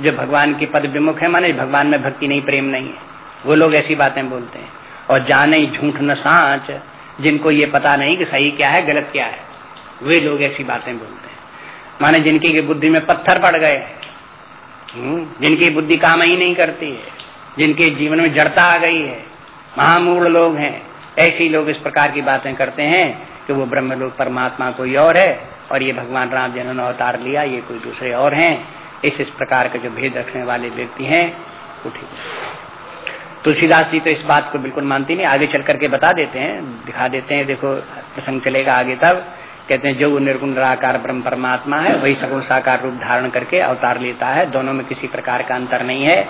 जो भगवान की पद विमुख है माने भगवान में भक्ति नहीं प्रेम नहीं है। वो लोग ऐसी बातें बोलते हैं। और जाने झूठ न सांच जिनको ये पता नहीं कि सही क्या है गलत क्या है वे लोग ऐसी बातें बोलते हैं। माने जिनकी की बुद्धि में पत्थर पड़ गए हम्म, जिनकी बुद्धि काम ही नहीं करती है। जिनके जीवन में जड़ता आ गई है। महामूल लोग हैं। ऐसे लोग इस प्रकार की बातें करते हैं कि वो ब्रह्म लोग परमात्मा कोई और है और ये भगवान राम जिन्होंने अवतार लिया, ये कोई दूसरे और हैं। इस इस प्रकार के जो भेद रखने वाले व्यक्ति हैं, वो ठीक तुलसीदास जी तो इस बात को बिल्कुल मानती नहीं। आगे चल करके बता देते हैं, दिखा देते हैं, देखो, प्रसंग चलेगा आगे तब। कहते हैं, जो निर्गुण निराकार ब्रह्म परमात्मा है, वही सगुण साकार रूप धारण करके अवतार लेता है। दोनों में किसी प्रकार का अंतर नहीं है।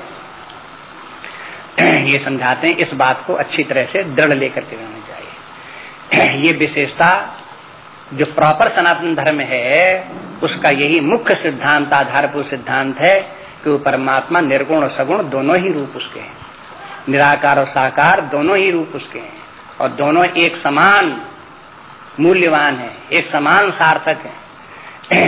ये समझाते हैं, इस बात को अच्छी तरह से दृढ़ लेकर के रहना चाहिए। *clears throat* ये विशेषता जो प्रॉपर सनातन धर्म है, उसका यही मुख्य सिद्धांत, आधारभूत सिद्धांत है कि वो परमात्मा, निर्गुण और सगुण दोनों ही रूप उसके हैं। निराकार और साकार दोनों ही रूप उसके हैं। और दोनों एक समान मूल्यवान है, एक समान सार्थक है।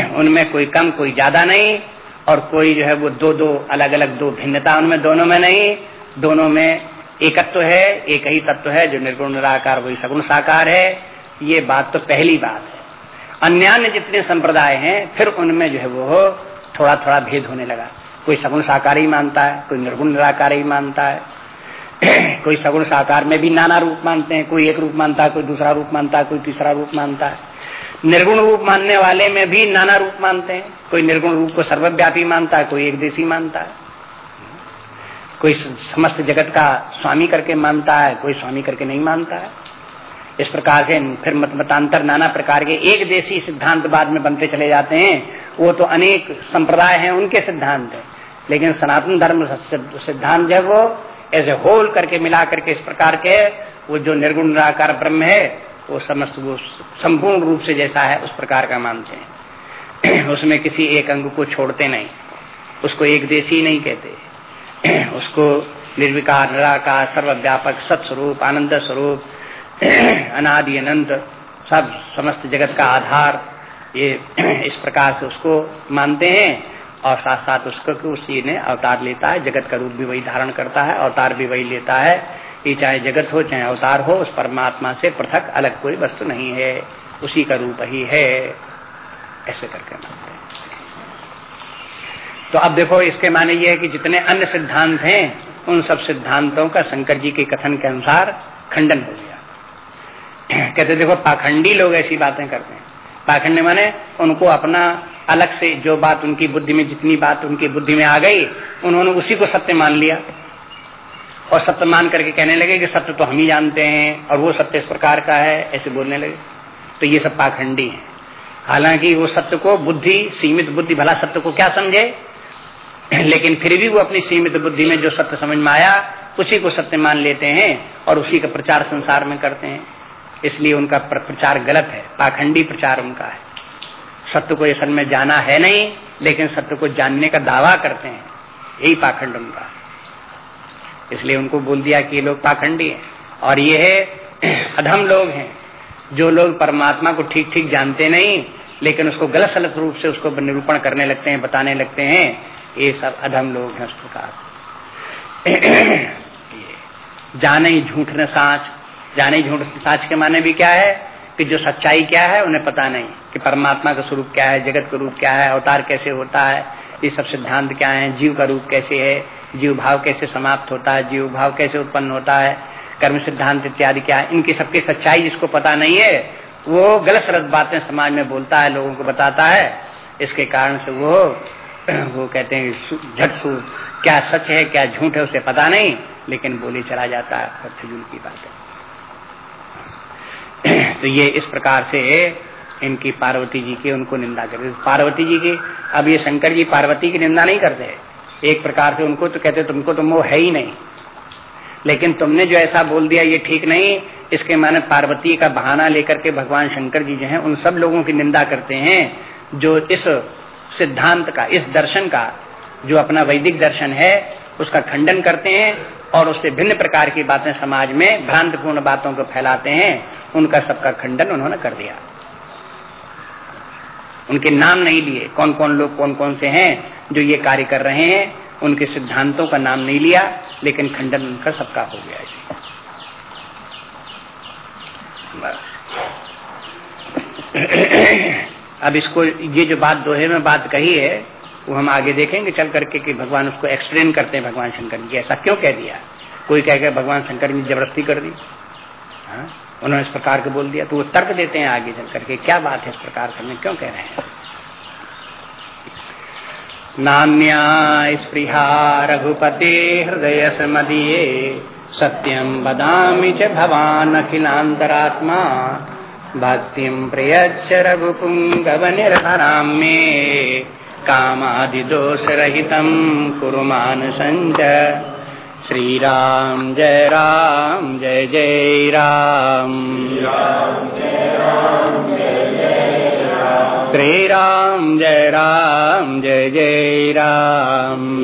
*clears throat* उनमें कोई कम, कोई ज़्यादा नहीं, और कोई जो है वो दो दो अलग अलग दो भिन्नता उनमें दोनों में नहीं दोनों में एकत्व है, एक ही तत्व है, जो निर्गुण, निराकार, वही सगुण साकार है। ये बात तो पहली बात है। अन्य जितने संप्रदाय हैं, फिर उनमें जो है वो थोड़ा थोड़ा भेद होने लगा। कोई सगुण साकार ही मानता है, कोई निर्गुण, निराकार ही मानता है। *clears throat* कोई सगुण साकार में भी नाना रूप मानते हैं, कोई एक रूप मानता है, कोई दूसरा रूप मानता है, कोई तीसरा रूप मानता है। निर्गुण रूप मानने वाले में भी नाना रूप मानते हैं। कोई निर्गुण रूप को सर्वव्यापी मानता है, कोई एक देशी मानता है। कोई समस्त जगत का स्वामी करके मानता है, कोई स्वामी करके नहीं मानता है। इस प्रकार से फिर मत मतांतर नाना प्रकार के एक देशी सिद्धांत बाद में बनते चले जाते हैं। वो तो अनेक संप्रदाय हैं, उनके सिद्धांत है। लेकिन सनातन धर्म सिद्धांत जो है वो एज ए होल करके मिला करके इस प्रकार के वो जो निर्गुण निराकार ब्रह्म है, वो समस्त वो संपूर्ण रूप से जैसा है, उस प्रकार का मानते हैं। *clears throat* उसमें किसी एक अंग को छोड़ते नहीं। उसको एक देशी नहीं कहते। *clears throat* उसको निर्विकार, निराकार, सर्वव्यापक, सत्स्वरूप आनंद स्वरूप *clears throat* अनादि, अनंत, सब समस्त जगत का आधार, ये *clears throat* इस प्रकार से उसको मानते हैं और साथ साथ उसको उसी ने अवतार लेता है। जगत का रूप भी वही धारण करता है, अवतार भी वही लेता है। ये चाहे जगत हो, चाहे अवतार हो, उस परमात्मा से पृथक, अलग कोई वस्तु नहीं है। उसी का रूप ही है। ऐसे करके मानते हैं। तो अब देखो, इसके माने ये है कि जितने अन्य सिद्धांत हैं, उन सब सिद्धांतों का शंकर जी के कथन के अनुसार खंडन हो गया। कहते देखो, पाखंडी लोग ऐसी बातें करते हैं। पाखंड माने उनको अपना अलग से जो बात उनकी बुद्धि में, जितनी बात उनकी बुद्धि में आ गई, उन्होंने उसी को सत्य मान लिया। और सत्य मान करके कहने लगे कि सत्य तो हम ही जानते हैं, और वो सत्य इस प्रकार का है, ऐसे बोलने लगे। तो ये सब पाखंडी है। हालाँकि वो सत्य को बुद्धि, सीमित बुद्धि भला सत्य को क्या समझे? *clears throat* लेकिन फिर भी वो अपनी सीमित बुद्धि में जो सत्य समझ में आया, उसी को सत्य मान लेते हैं और उसी का प्रचार संसार में करते हैं। इसलिए उनका प्रचार गलत है, पाखंडी प्रचार उनका है। सत्य को असल में जाना है नहीं, लेकिन सत्य को जानने का दावा करते हैं। यही पाखंड उनका इसलिए उनको बोल दिया कि ये लोग पाखंडी हैं। और ये है, *clears throat* अधम लोग हैं। जो लोग परमात्मा को ठीक ठीक जानते नहीं, लेकिन उसको गलत सलत रूप से उसको निरूपण करने लगते हैं, बताने लगते हैं ये सब अधम लोग हैं उस प्रकार *clears throat* जाने ही झूठ न साच। जाने ही झूठ साच के माने भी क्या है? कि जो सच्चाई क्या है, उन्हें पता नहीं कि परमात्मा का स्वरूप क्या है, जगत का रूप क्या है, अवतार कैसे होता है, ये सब सिद्धांत क्या है? जीव का रूप कैसे है? जीव भाव कैसे समाप्त होता है? जीव भाव कैसे उत्पन्न होता है? कर्म सिद्धांत इत्यादि क्या है? इनकी सबकी सच्चाई जिसको पता नहीं है, वो गलत सलत बातें समाज में बोलता है, लोगों को बताता है। इसके कारण से वो वो कहते हैं झट क्या सच है, क्या झूठ है, उसे पता नहीं, लेकिन बोली चला जाता है फजूल की बात है. *clears throat* तो ये इस प्रकार से इनकी पार्वती जी की उनको निंदा करते पार्वती जी की, अब ये शंकर जी पार्वती की निंदा नहीं करते। एक प्रकार से उनको तो कहते तुमको तो मोह है ही नहीं। लेकिन तुमने जो ऐसा बोल दिया, ये ठीक नहीं। इसके माने पार्वती का बहाना लेकर के भगवान शंकर जी जो हैं, उन सब लोगों की निंदा करते हैं, जो इस सिद्धांत का, इस दर्शन का, जो अपना वैदिक दर्शन है, उसका खंडन करते हैं और उससे भिन्न प्रकार की बातें समाज में भ्रांतपूर्ण बातों को फैलाते हैं, उनका सबका खंडन उन्होंने कर दिया। उनके नाम नहीं लिए। कौन कौन लोग कौन कौन से हैं जो ये कार्य कर रहे हैं, उनके सिद्धांतों का नाम नहीं लिया, लेकिन खंडन उनका सबका हो गया जी। अब इसको, ये जो बात दोहे में बात कही है, वो हम आगे देखेंगे, चल करके कि भगवान उसको एक्सप्लेन करते हैं भगवान शंकर जी, ऐसा क्यों कह दिया? कोई कह के भगवान शंकर जी ज़बरदस्ती कर दी। हाँ? उन्होंने इस प्रकार के बोल दिया तो वो तर्क देते हैं आगे चल करके, क्या बात है इस प्रकार करने क्यों कह रहे हैं? नान्या स्पृहा रघुपते हृदय समदीये सत्यम बदामी च भवान अखिलांतरात्मा भक्तिम प्रयच्छ रघुपुंगव निर्भराम में कामादिदोषरहितं कुरुमान संज श्रीराम जय राम, जय जय राम। श्रीराम जय राम, जय जय राम।